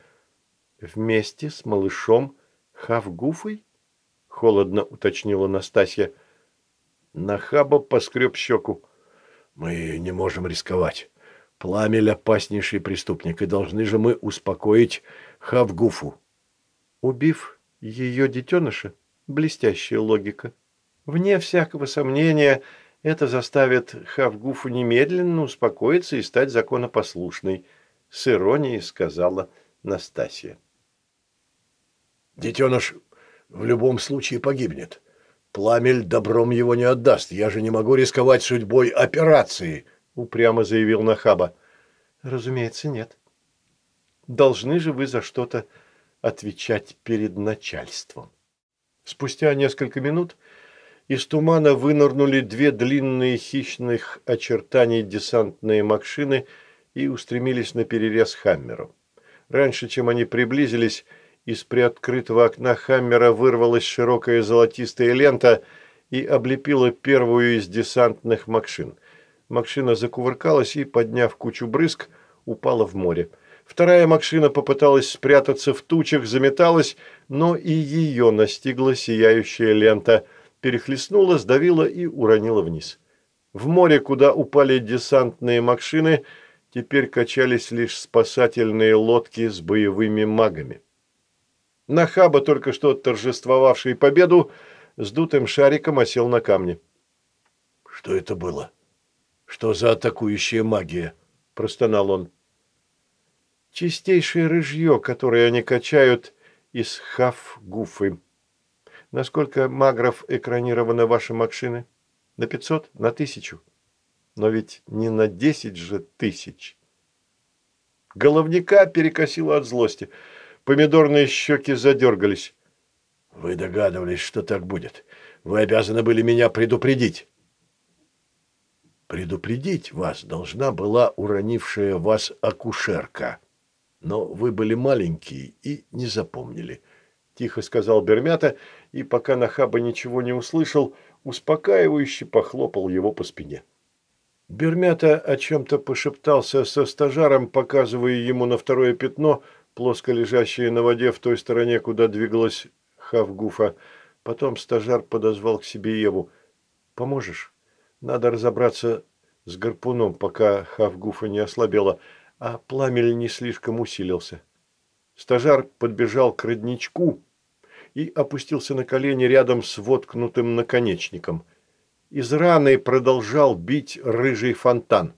Speaker 1: Вместе с малышом Хавгуфой? Холодно уточнила Настасья. Нахаба поскреб щеку.
Speaker 2: Мы не можем рисковать. Пламель опаснейший преступник, и должны же мы успокоить Хавгуфу.
Speaker 1: Убив ее детеныша, блестящая логика. Вне всякого сомнения, это заставит Хавгуфу немедленно успокоиться и стать законопослушной, с иронией сказала Настасья.
Speaker 2: Детеныш в любом случае погибнет. Пламель добром его не отдаст. Я же не могу рисковать судьбой операции, упрямо заявил Нахаба.
Speaker 1: Разумеется, нет. Должны же вы за что-то отвечать перед начальством. Спустя несколько минут из тумана вынырнули две длинные хищных очертаний десантные машины и устремились на перерез Хаммеру. Раньше, чем они приблизились, из приоткрытого окна Хаммера вырвалась широкая золотистая лента и облепила первую из десантных машин. Машина закувыркалась и, подняв кучу брызг, упала в море. Вторая машина попыталась спрятаться в тучах, заметалась, но и ее настигла сияющая лента – перехлестнула, сдавила и уронила вниз. В море, куда упали десантные машины, теперь качались лишь спасательные лодки с боевыми магами. Нахаба, только что торжествовавший победу, с дутым шариком осел на камне.
Speaker 2: «Что это было? Что за атакующая магия?» – простонал он.
Speaker 1: «Чистейшее рыжье, которое они качают из хав-гуфы», Насколько магров экранированы ваши машины? На 500? На тысячу? Но ведь не на 10 же тысяч. Головника перекосило от злости. Помидорные щеки задергались.
Speaker 2: Вы догадывались, что так будет. Вы обязаны были меня предупредить. Предупредить вас должна была уронившая вас акушерка. Но вы были маленькие и не запомнили. Тихо сказал Бермята и, пока Нахаба ничего не услышал, успокаивающе похлопал его по спине. Бермята о чем-то пошептался со стажаром, показывая ему на второе пятно, плоско лежащее на воде в той стороне, куда двигалась Хавгуфа. Потом стажар подозвал к себе Еву. «Поможешь? Надо разобраться с гарпуном, пока Хавгуфа не ослабела, а пламель не слишком усилился». Стажар подбежал к родничку, и опустился на колени рядом с воткнутым наконечником. Из раны продолжал бить рыжий фонтан.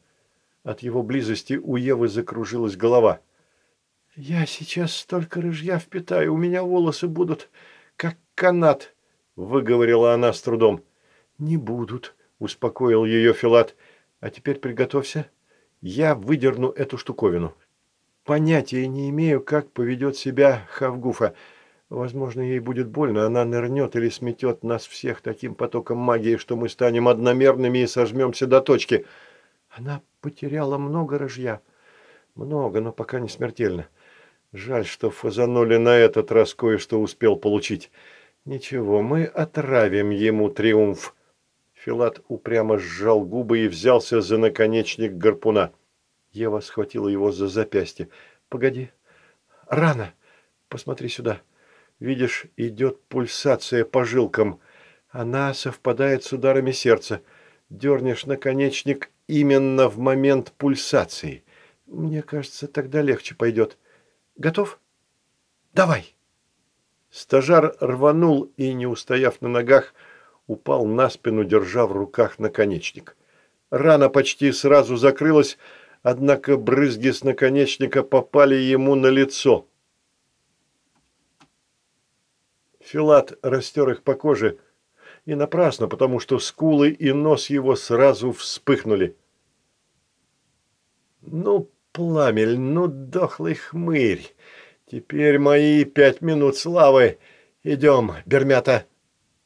Speaker 2: От его близости у Евы закружилась голова. «Я сейчас столько рыжья впитаю, у меня волосы будут как канат», — выговорила она с трудом. «Не будут», — успокоил ее Филат. «А теперь приготовься. Я выдерну эту штуковину. Понятия не имею, как поведет себя Хавгуфа. Возможно, ей будет больно, она нырнет или сметет нас всех таким потоком магии, что мы станем одномерными и сожмемся до точки. Она потеряла много рожья. Много, но пока не смертельно. Жаль, что фазанули на этот раз кое-что успел получить. Ничего, мы отравим ему триумф. Филат упрямо сжал губы и взялся за наконечник гарпуна. Ева схватила его за запястье. «Погоди. Рано. Посмотри сюда». Видишь, идет пульсация по жилкам. Она совпадает с ударами сердца. Дернешь наконечник именно в момент пульсации.
Speaker 3: Мне кажется, тогда легче пойдет. Готов? Давай.
Speaker 1: Стажар рванул и, не устояв на ногах, упал на спину, держа в руках наконечник. Рана почти сразу закрылась, однако брызги с наконечника попали ему на лицо. Филат растер их по коже, и напрасно, потому что скулы и нос его сразу вспыхнули. «Ну, пламель, ну, дохлый хмырь! Теперь мои пять минут славы! Идем, Бермята!»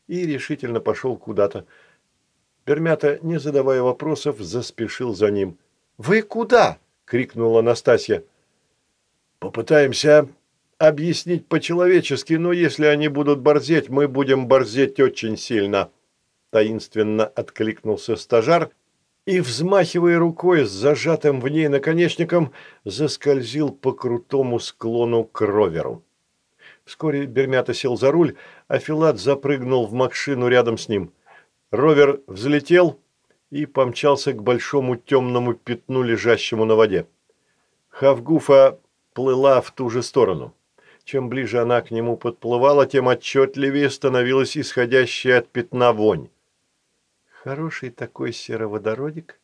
Speaker 1: И решительно пошел куда-то. Бермята, не задавая вопросов, заспешил за ним. «Вы куда?» – крикнула Настасья. «Попытаемся объяснить по-человечески, но если они будут борзеть, мы будем борзеть очень сильно», – таинственно откликнулся стажар и, взмахивая рукой с зажатым в ней наконечником, заскользил по крутому склону к роверу. Вскоре Бермята сел за руль, а Филат запрыгнул в машину рядом с ним. Ровер взлетел и помчался к большому темному пятну, лежащему на воде. Хавгуфа плыла в ту же сторону. Чем ближе она к нему подплывала, тем отчетливее становилась исходящая от пятна вонь. «Хороший такой сероводородик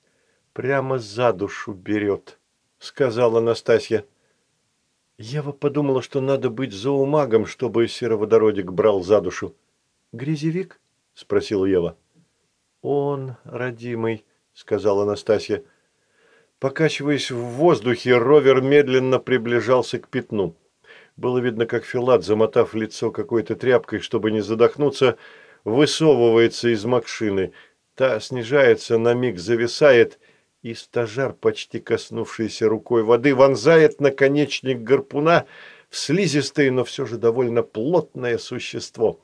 Speaker 1: прямо за душу берет», — сказала Настасья. Ева подумала, что надо быть зоомагом, чтобы сероводородик брал за душу. «Грязевик?» – спросила Ева. «Он, родимый», – сказала Анастасия. Покачиваясь в воздухе, ровер медленно приближался к пятну. Было видно, как Филат, замотав лицо какой-то тряпкой, чтобы не задохнуться, высовывается из машины. Та снижается, на миг зависает и стажар, почти коснувшийся рукой воды, вонзает наконечник гарпуна в слизистое, но все же довольно плотное существо.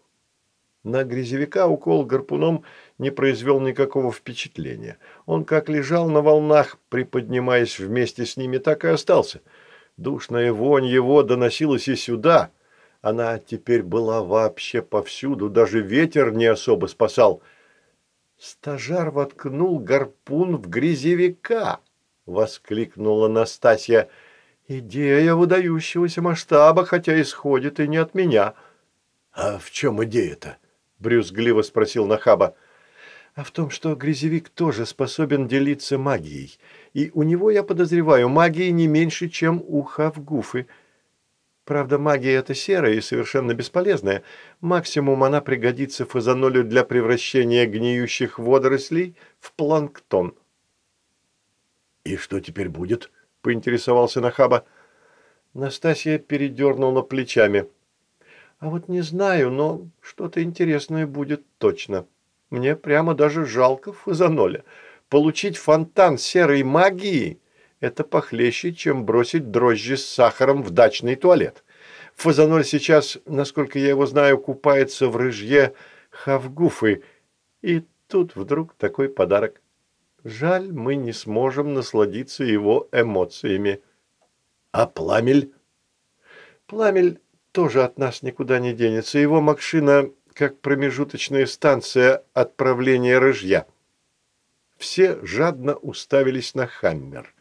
Speaker 1: На грязевика укол гарпуном не произвел никакого впечатления. Он как лежал на волнах, приподнимаясь вместе с ними, так и остался. Душная вонь его доносилась и сюда. Она теперь была вообще повсюду, даже ветер не особо спасал – «Стажар воткнул гарпун в грязевика!» — воскликнула Настасья. «Идея выдающегося масштаба, хотя исходит и не от меня».
Speaker 2: «А в чем идея-то?»
Speaker 1: — брюзгливо спросил Нахаба.
Speaker 3: «А в том, что грязевик тоже способен делиться магией. И у него, я подозреваю, магии не меньше, чем у Хавгуфы». Правда, магия это серая и совершенно бесполезная. Максимум она пригодится фазанолю для превращения гниющих водорослей в планктон.
Speaker 2: «И что теперь будет?»
Speaker 1: – поинтересовался Нахаба. Настасья передернула плечами. «А вот не знаю, но что-то интересное будет точно. Мне прямо даже жалко фазаноля. Получить фонтан серой магии – это похлеще, чем бросить дрожжи с сахаром в дачный туалет. Фазаноль сейчас, насколько я его знаю, купается в рыжье Хавгуфы. И тут вдруг такой подарок. Жаль, мы не сможем насладиться его эмоциями.
Speaker 2: А пламель?
Speaker 1: Пламель тоже от нас никуда не денется. Его машина как промежуточная станция отправления рыжья. Все жадно уставились на Хаммер.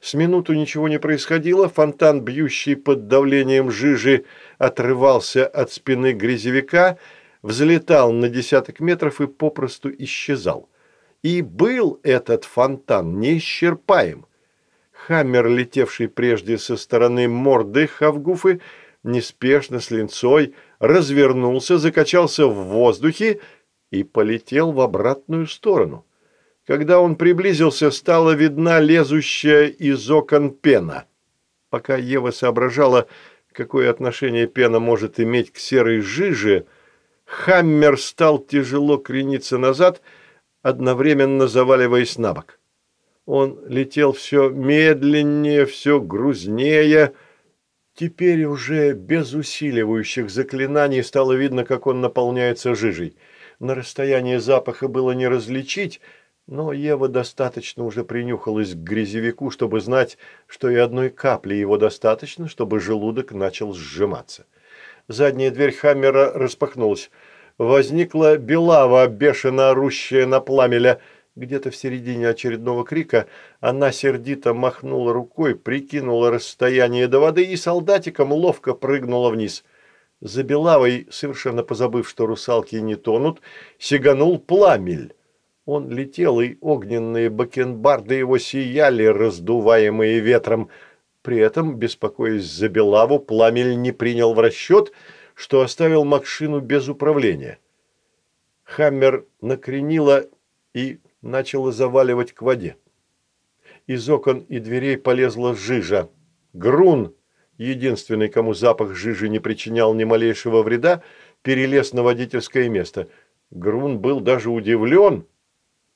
Speaker 1: С минуту ничего не происходило, фонтан, бьющий под давлением жижи, отрывался от спины грязевика, взлетал на десяток метров и попросту исчезал. И был этот фонтан неисчерпаем. Хаммер, летевший прежде со стороны морды Хавгуфы, неспешно с линцой, развернулся, закачался в воздухе и полетел в обратную сторону. Когда он приблизился, стала видна лезущая из окон пена. Пока Ева соображала, какое отношение пена может иметь к серой жиже, Хаммер стал тяжело крениться назад, одновременно заваливаясь на бок. Он летел все медленнее, все грузнее. Теперь уже без усиливающих заклинаний стало видно, как он наполняется жижей. На расстоянии запаха было не различить, но Ева достаточно уже принюхалась к грязевику, чтобы знать, что и одной капли его достаточно, чтобы желудок начал сжиматься. Задняя дверь Хаммера распахнулась. Возникла белава, бешено орущая на пламеля.
Speaker 3: Где-то в середине очередного крика она сердито махнула рукой, прикинула расстояние до воды и солдатиком ловко прыгнула вниз. За Белавой, совершенно позабыв, что русалки не тонут, сиганул пламель. Он летел, и огненные бакенбарды его сияли, раздуваемые ветром. При этом, беспокоясь за Белаву, пламель не принял в расчет, что оставил машину без управления. Хаммер накренила и начало заваливать к воде. Из окон и дверей полезла жижа. Грун, единственный, кому запах жижи не причинял ни малейшего вреда, перелез на водительское место. Грун был даже удивлен,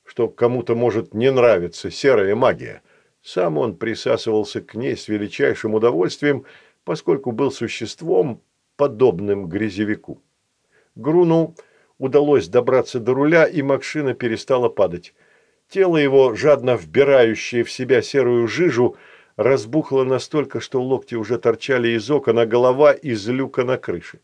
Speaker 3: что кому-то может не нравиться серая магия. Сам он присасывался к ней с величайшим удовольствием, поскольку был существом, подобным грязевику. Груну удалось добраться до руля, и машина перестала падать. Тело его, жадно вбирающее в себя серую жижу, разбухло настолько, что локти уже торчали из окон, а голова из люка на крыше.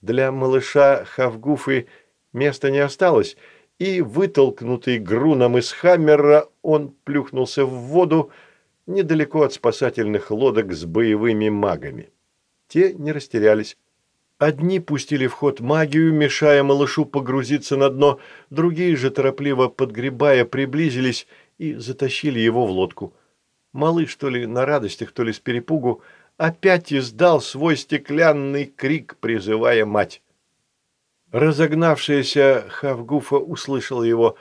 Speaker 3: Для малыша Хавгуфы места не осталось, и, вытолкнутый груном из хаммера, он плюхнулся в воду недалеко от спасательных лодок с боевыми магами. Те не растерялись. Одни пустили в ход магию, мешая малышу погрузиться на дно, другие же, торопливо подгребая, приблизились и затащили его в лодку. Малыш, то ли на радостях, то ли с перепугу, опять издал свой стеклянный крик, призывая мать. Разогнавшаяся Хавгуфа услышала его.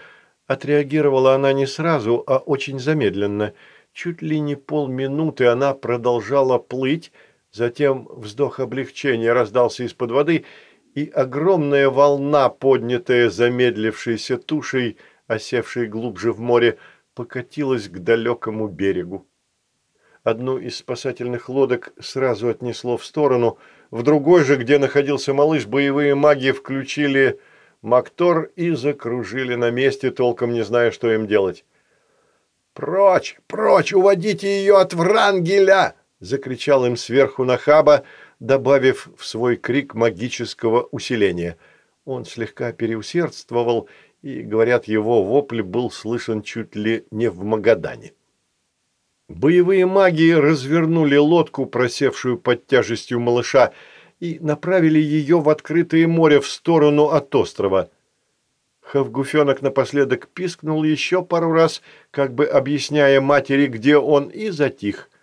Speaker 3: Отреагировала она не сразу, а очень замедленно. Чуть ли не полминуты она продолжала плыть, Затем вздох облегчения раздался из-под воды, и огромная волна, поднятая замедлившейся тушей, осевшей глубже в море, покатилась к далекому берегу. Одну из спасательных лодок сразу отнесло в сторону, в другой же, где находился малыш, боевые маги включили Мактор и закружили на месте, толком не зная, что им делать. «Прочь, прочь, уводите ее от Врангеля!» Закричал им сверху Нахаба, добавив в свой крик магического усиления. Он слегка переусердствовал, и, говорят, его вопль был слышен чуть ли не в Магадане. Боевые маги развернули лодку, просевшую под тяжестью малыша, и направили ее в открытое море в сторону от острова. Хавгуфенок напоследок пискнул еще пару раз, как бы объясняя матери, где он, и затих –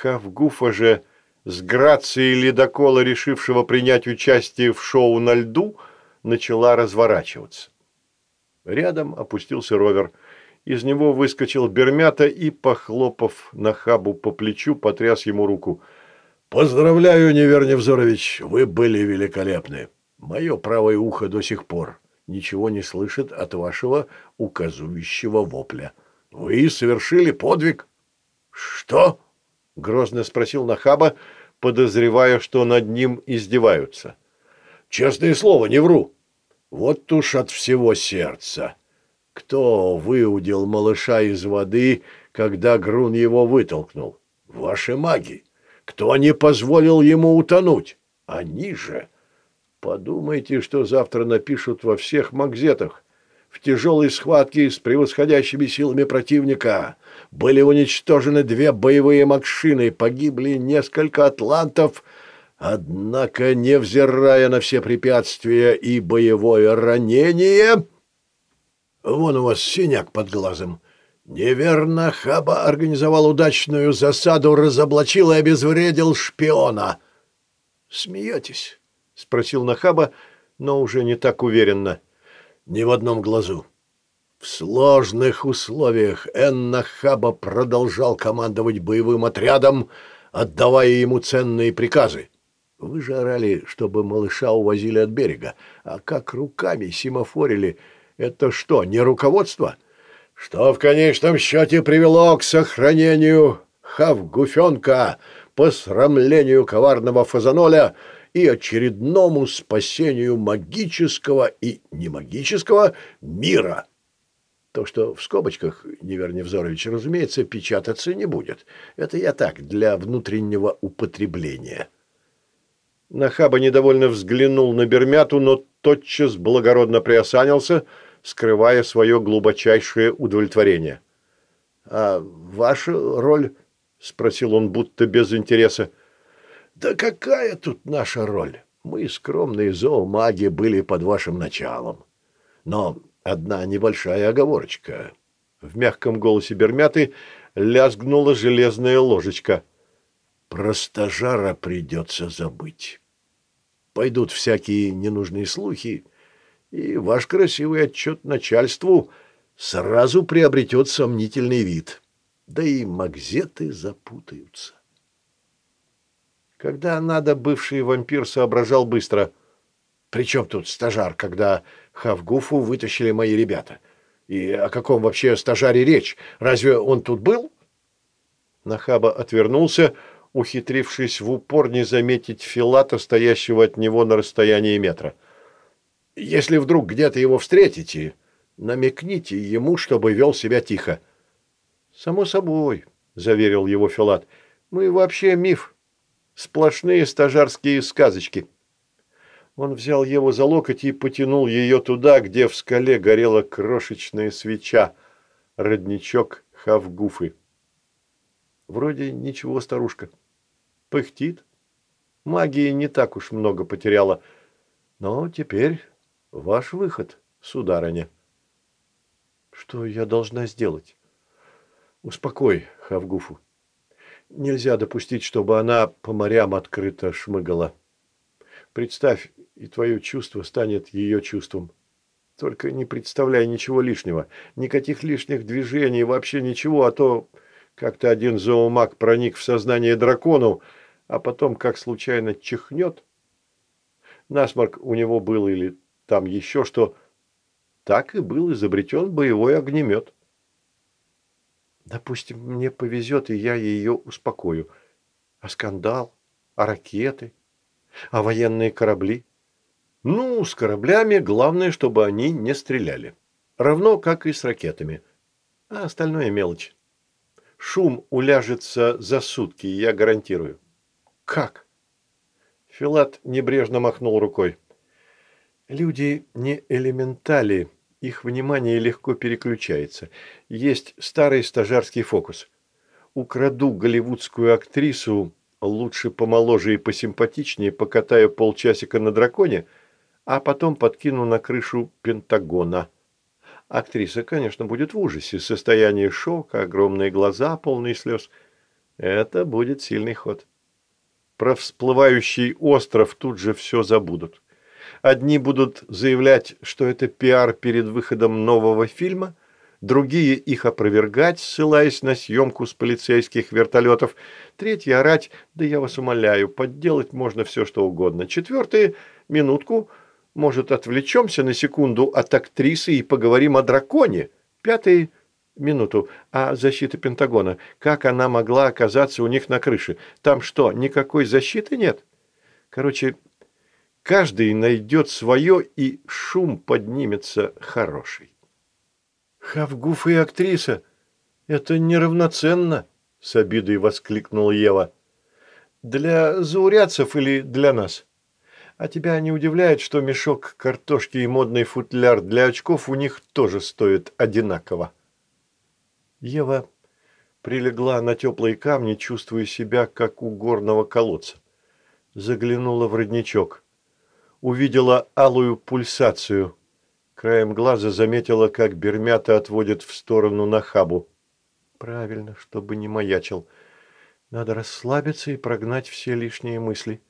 Speaker 3: Хавгуфа же, с грацией ледокола, решившего принять участие в шоу на льду, начала разворачиваться. Рядом опустился ровер. Из него выскочил Бермята и, похлопав на хабу по плечу, потряс ему руку. «Поздравляю, Невер Невзорович, вы были великолепны. Мое правое ухо до сих пор ничего не слышит от вашего указующего вопля. Вы совершили подвиг». «Что?» – грозно спросил Нахаба, подозревая, что над ним издеваются. «Честное слово, не вру. Вот уж от всего сердца. Кто выудил малыша из воды, когда Грун его вытолкнул? Ваши маги. Кто не позволил ему утонуть? Они же. Подумайте, что завтра напишут во всех магзетах. В тяжелой схватке с превосходящими силами противника были уничтожены две боевые машины, погибли несколько атлантов, однако, невзирая на все препятствия и боевое ранение... Вон у вас синяк под глазом. Неверно, Хаба организовал удачную засаду, разоблачил и обезвредил шпиона. «Смеетесь?» — спросил Нахаба, но уже не так уверенно. «Ни в одном глазу. В сложных условиях Энна Хаба продолжал командовать боевым отрядом, отдавая ему ценные приказы. Вы же орали, чтобы малыша увозили от берега, а как руками семафорили. Это что, не руководство? Что в конечном счете привело к сохранению Хавгуфенка, посрамлению коварного фазаноля и очередному спасению магического и немагического мира. То, что в скобочках, Невер Невзорович, разумеется, печататься не будет. Это я так, для внутреннего употребления. Нахаба недовольно взглянул на Бермяту, но тотчас благородно приосанился,
Speaker 1: скрывая свое глубочайшее удовлетворение.
Speaker 2: «А ваша роль?» – спросил он будто без интереса. «Да какая тут наша роль? Мы, скромные зоомаги, были под вашим началом. Но одна небольшая оговорочка». В мягком голосе Бермяты лязгнула железная ложечка. «Про стажара придется забыть. Пойдут всякие ненужные слухи, и ваш красивый отчет начальству сразу приобретет сомнительный вид. Да и магзеты запутаются».
Speaker 1: Когда надо, бывший вампир соображал быстро. «Причем тут стажар, когда Хавгуфу вытащили мои ребята?» И о каком вообще стажаре речь? Разве он тут был? Нахаба отвернулся, ухитрившись в упор не заметить Филата, стоящего от него на расстоянии метра. «Если вдруг где-то его встретите, намекните ему, чтобы вел себя тихо». «Само собой», — заверил его Филат, — «мы вообще миф. Сплошные стажарские сказочки». Он взял его за локоть и потянул ее туда, где в скале горела крошечная свеча, родничок Хавгуфы. Вроде ничего, старушка. Пыхтит. Магии не так уж много потеряла. Но теперь ваш выход, сударыня. Что я должна сделать? Успокой Хавгуфу. Нельзя допустить, чтобы она по морям открыто шмыгала. Представь, и твое чувство станет ее чувством. Только не представляй ничего лишнего, никаких лишних движений, вообще ничего, а то как-то один зоомаг проник в сознание дракону, а потом как случайно чихнет. Насморк у него был или там еще что. Так и был изобретен боевой огнемет. Допустим, мне повезет, и я ее успокою. А скандал? А ракеты? А военные корабли? Ну, с кораблями главное, чтобы они не стреляли. Равно, как и с ракетами. А остальное мелочь. Шум уляжется за сутки, я гарантирую. Как? Филат небрежно махнул рукой. Люди не элементали, их внимание легко переключается. Есть старый стажарский фокус. Украду голливудскую актрису, лучше помоложе и посимпатичнее, покатаю полчасика на драконе – а потом подкину на крышу Пентагона. Актриса, конечно, будет в ужасе, состояние шока, огромные глаза, полные слез. Это будет сильный ход. Про всплывающий остров тут же все забудут. Одни будут заявлять, что это пиар перед выходом нового фильма, другие их опровергать, ссылаясь на съемку с полицейских вертолетов, третьи орать, да я вас умоляю, подделать можно все, что угодно. Четвертые, минутку – может, отвлечемся на секунду от актрисы и поговорим о драконе? Пятый минуту. А защита Пентагона? Как она могла оказаться у них на крыше? Там что, никакой защиты нет? Короче, каждый найдет свое, и шум поднимется хороший. Хавгуф и актриса. Это неравноценно, с обидой воскликнула Ева. Для заурядцев или для нас? А тебя не удивляет, что мешок картошки и модный футляр для очков у них тоже стоят одинаково?» Ева прилегла на теплые камни, чувствуя себя, как у горного колодца. Заглянула в родничок. Увидела алую пульсацию. Краем глаза заметила, как Бермята отводит в сторону Нахабу. «Правильно, чтобы не маячил. Надо расслабиться и прогнать все лишние мысли»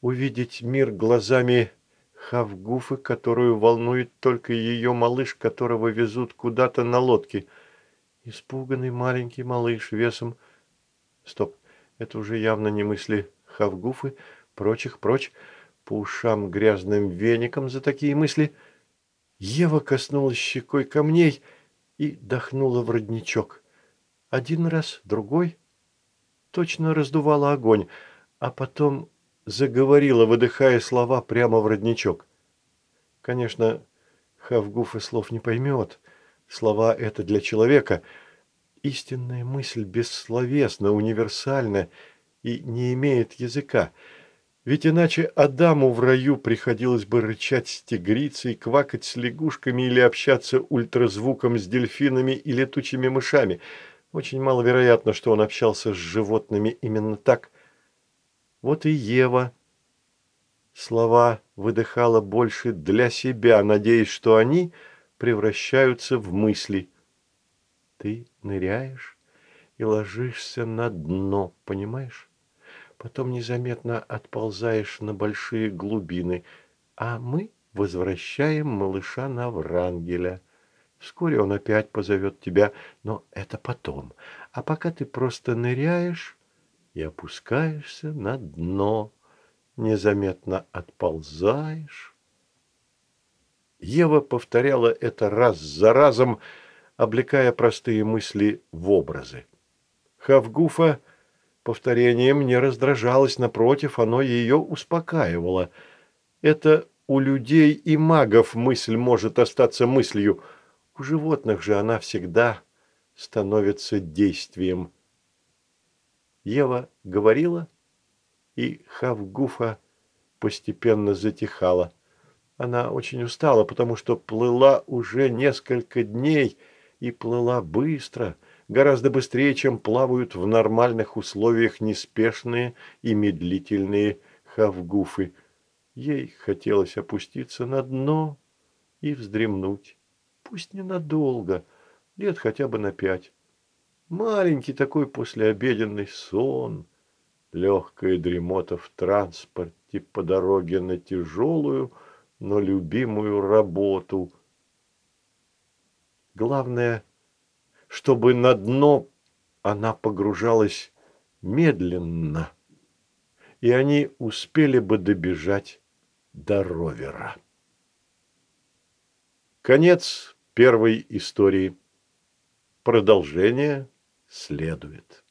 Speaker 1: увидеть мир глазами Хавгуфы, которую волнует только ее малыш, которого везут куда-то на лодке. Испуганный маленький малыш весом... Стоп, это уже явно не мысли Хавгуфы, прочих прочь, по ушам грязным веником за такие мысли. Ева коснулась щекой камней и дохнула в родничок. Один раз, другой. Точно раздувала огонь, а потом заговорила, выдыхая слова прямо в родничок. Конечно, Хавгуф и слов не поймет. Слова – это для человека. Истинная мысль бессловесна, универсальна и не имеет языка.
Speaker 3: Ведь иначе Адаму в раю приходилось бы рычать с тигрицей, квакать с лягушками или общаться ультразвуком с дельфинами и летучими мышами. Очень маловероятно, что он общался с животными именно так. Вот и Ева слова выдыхала больше для себя, надеясь, что они превращаются в мысли. Ты ныряешь и ложишься на дно, понимаешь? Потом незаметно отползаешь на большие глубины, а мы возвращаем малыша на Врангеля. Вскоре он опять позовет тебя, но это потом. А пока ты просто ныряешь и опускаешься на дно, незаметно отползаешь. Ева повторяла это раз за разом, облекая простые мысли в образы. Хавгуфа повторением не раздражалось, напротив, оно ее успокаивало. Это у людей и магов мысль может остаться мыслью, у животных же она всегда становится действием. Ева говорила, и Хавгуфа постепенно затихала. Она очень устала, потому что плыла уже несколько дней и плыла быстро – гораздо быстрее, чем плавают в нормальных условиях неспешные и медлительные хавгуфы. Ей хотелось опуститься на дно и вздремнуть. Пусть ненадолго, лет хотя бы на пять. Маленький такой послеобеденный сон, легкая дремота в транспорте по дороге на тяжелую, но любимую работу. Главное – чтобы на дно она погружалась медленно, и они успели бы добежать до ровера. Конец первой истории. Продолжение следует.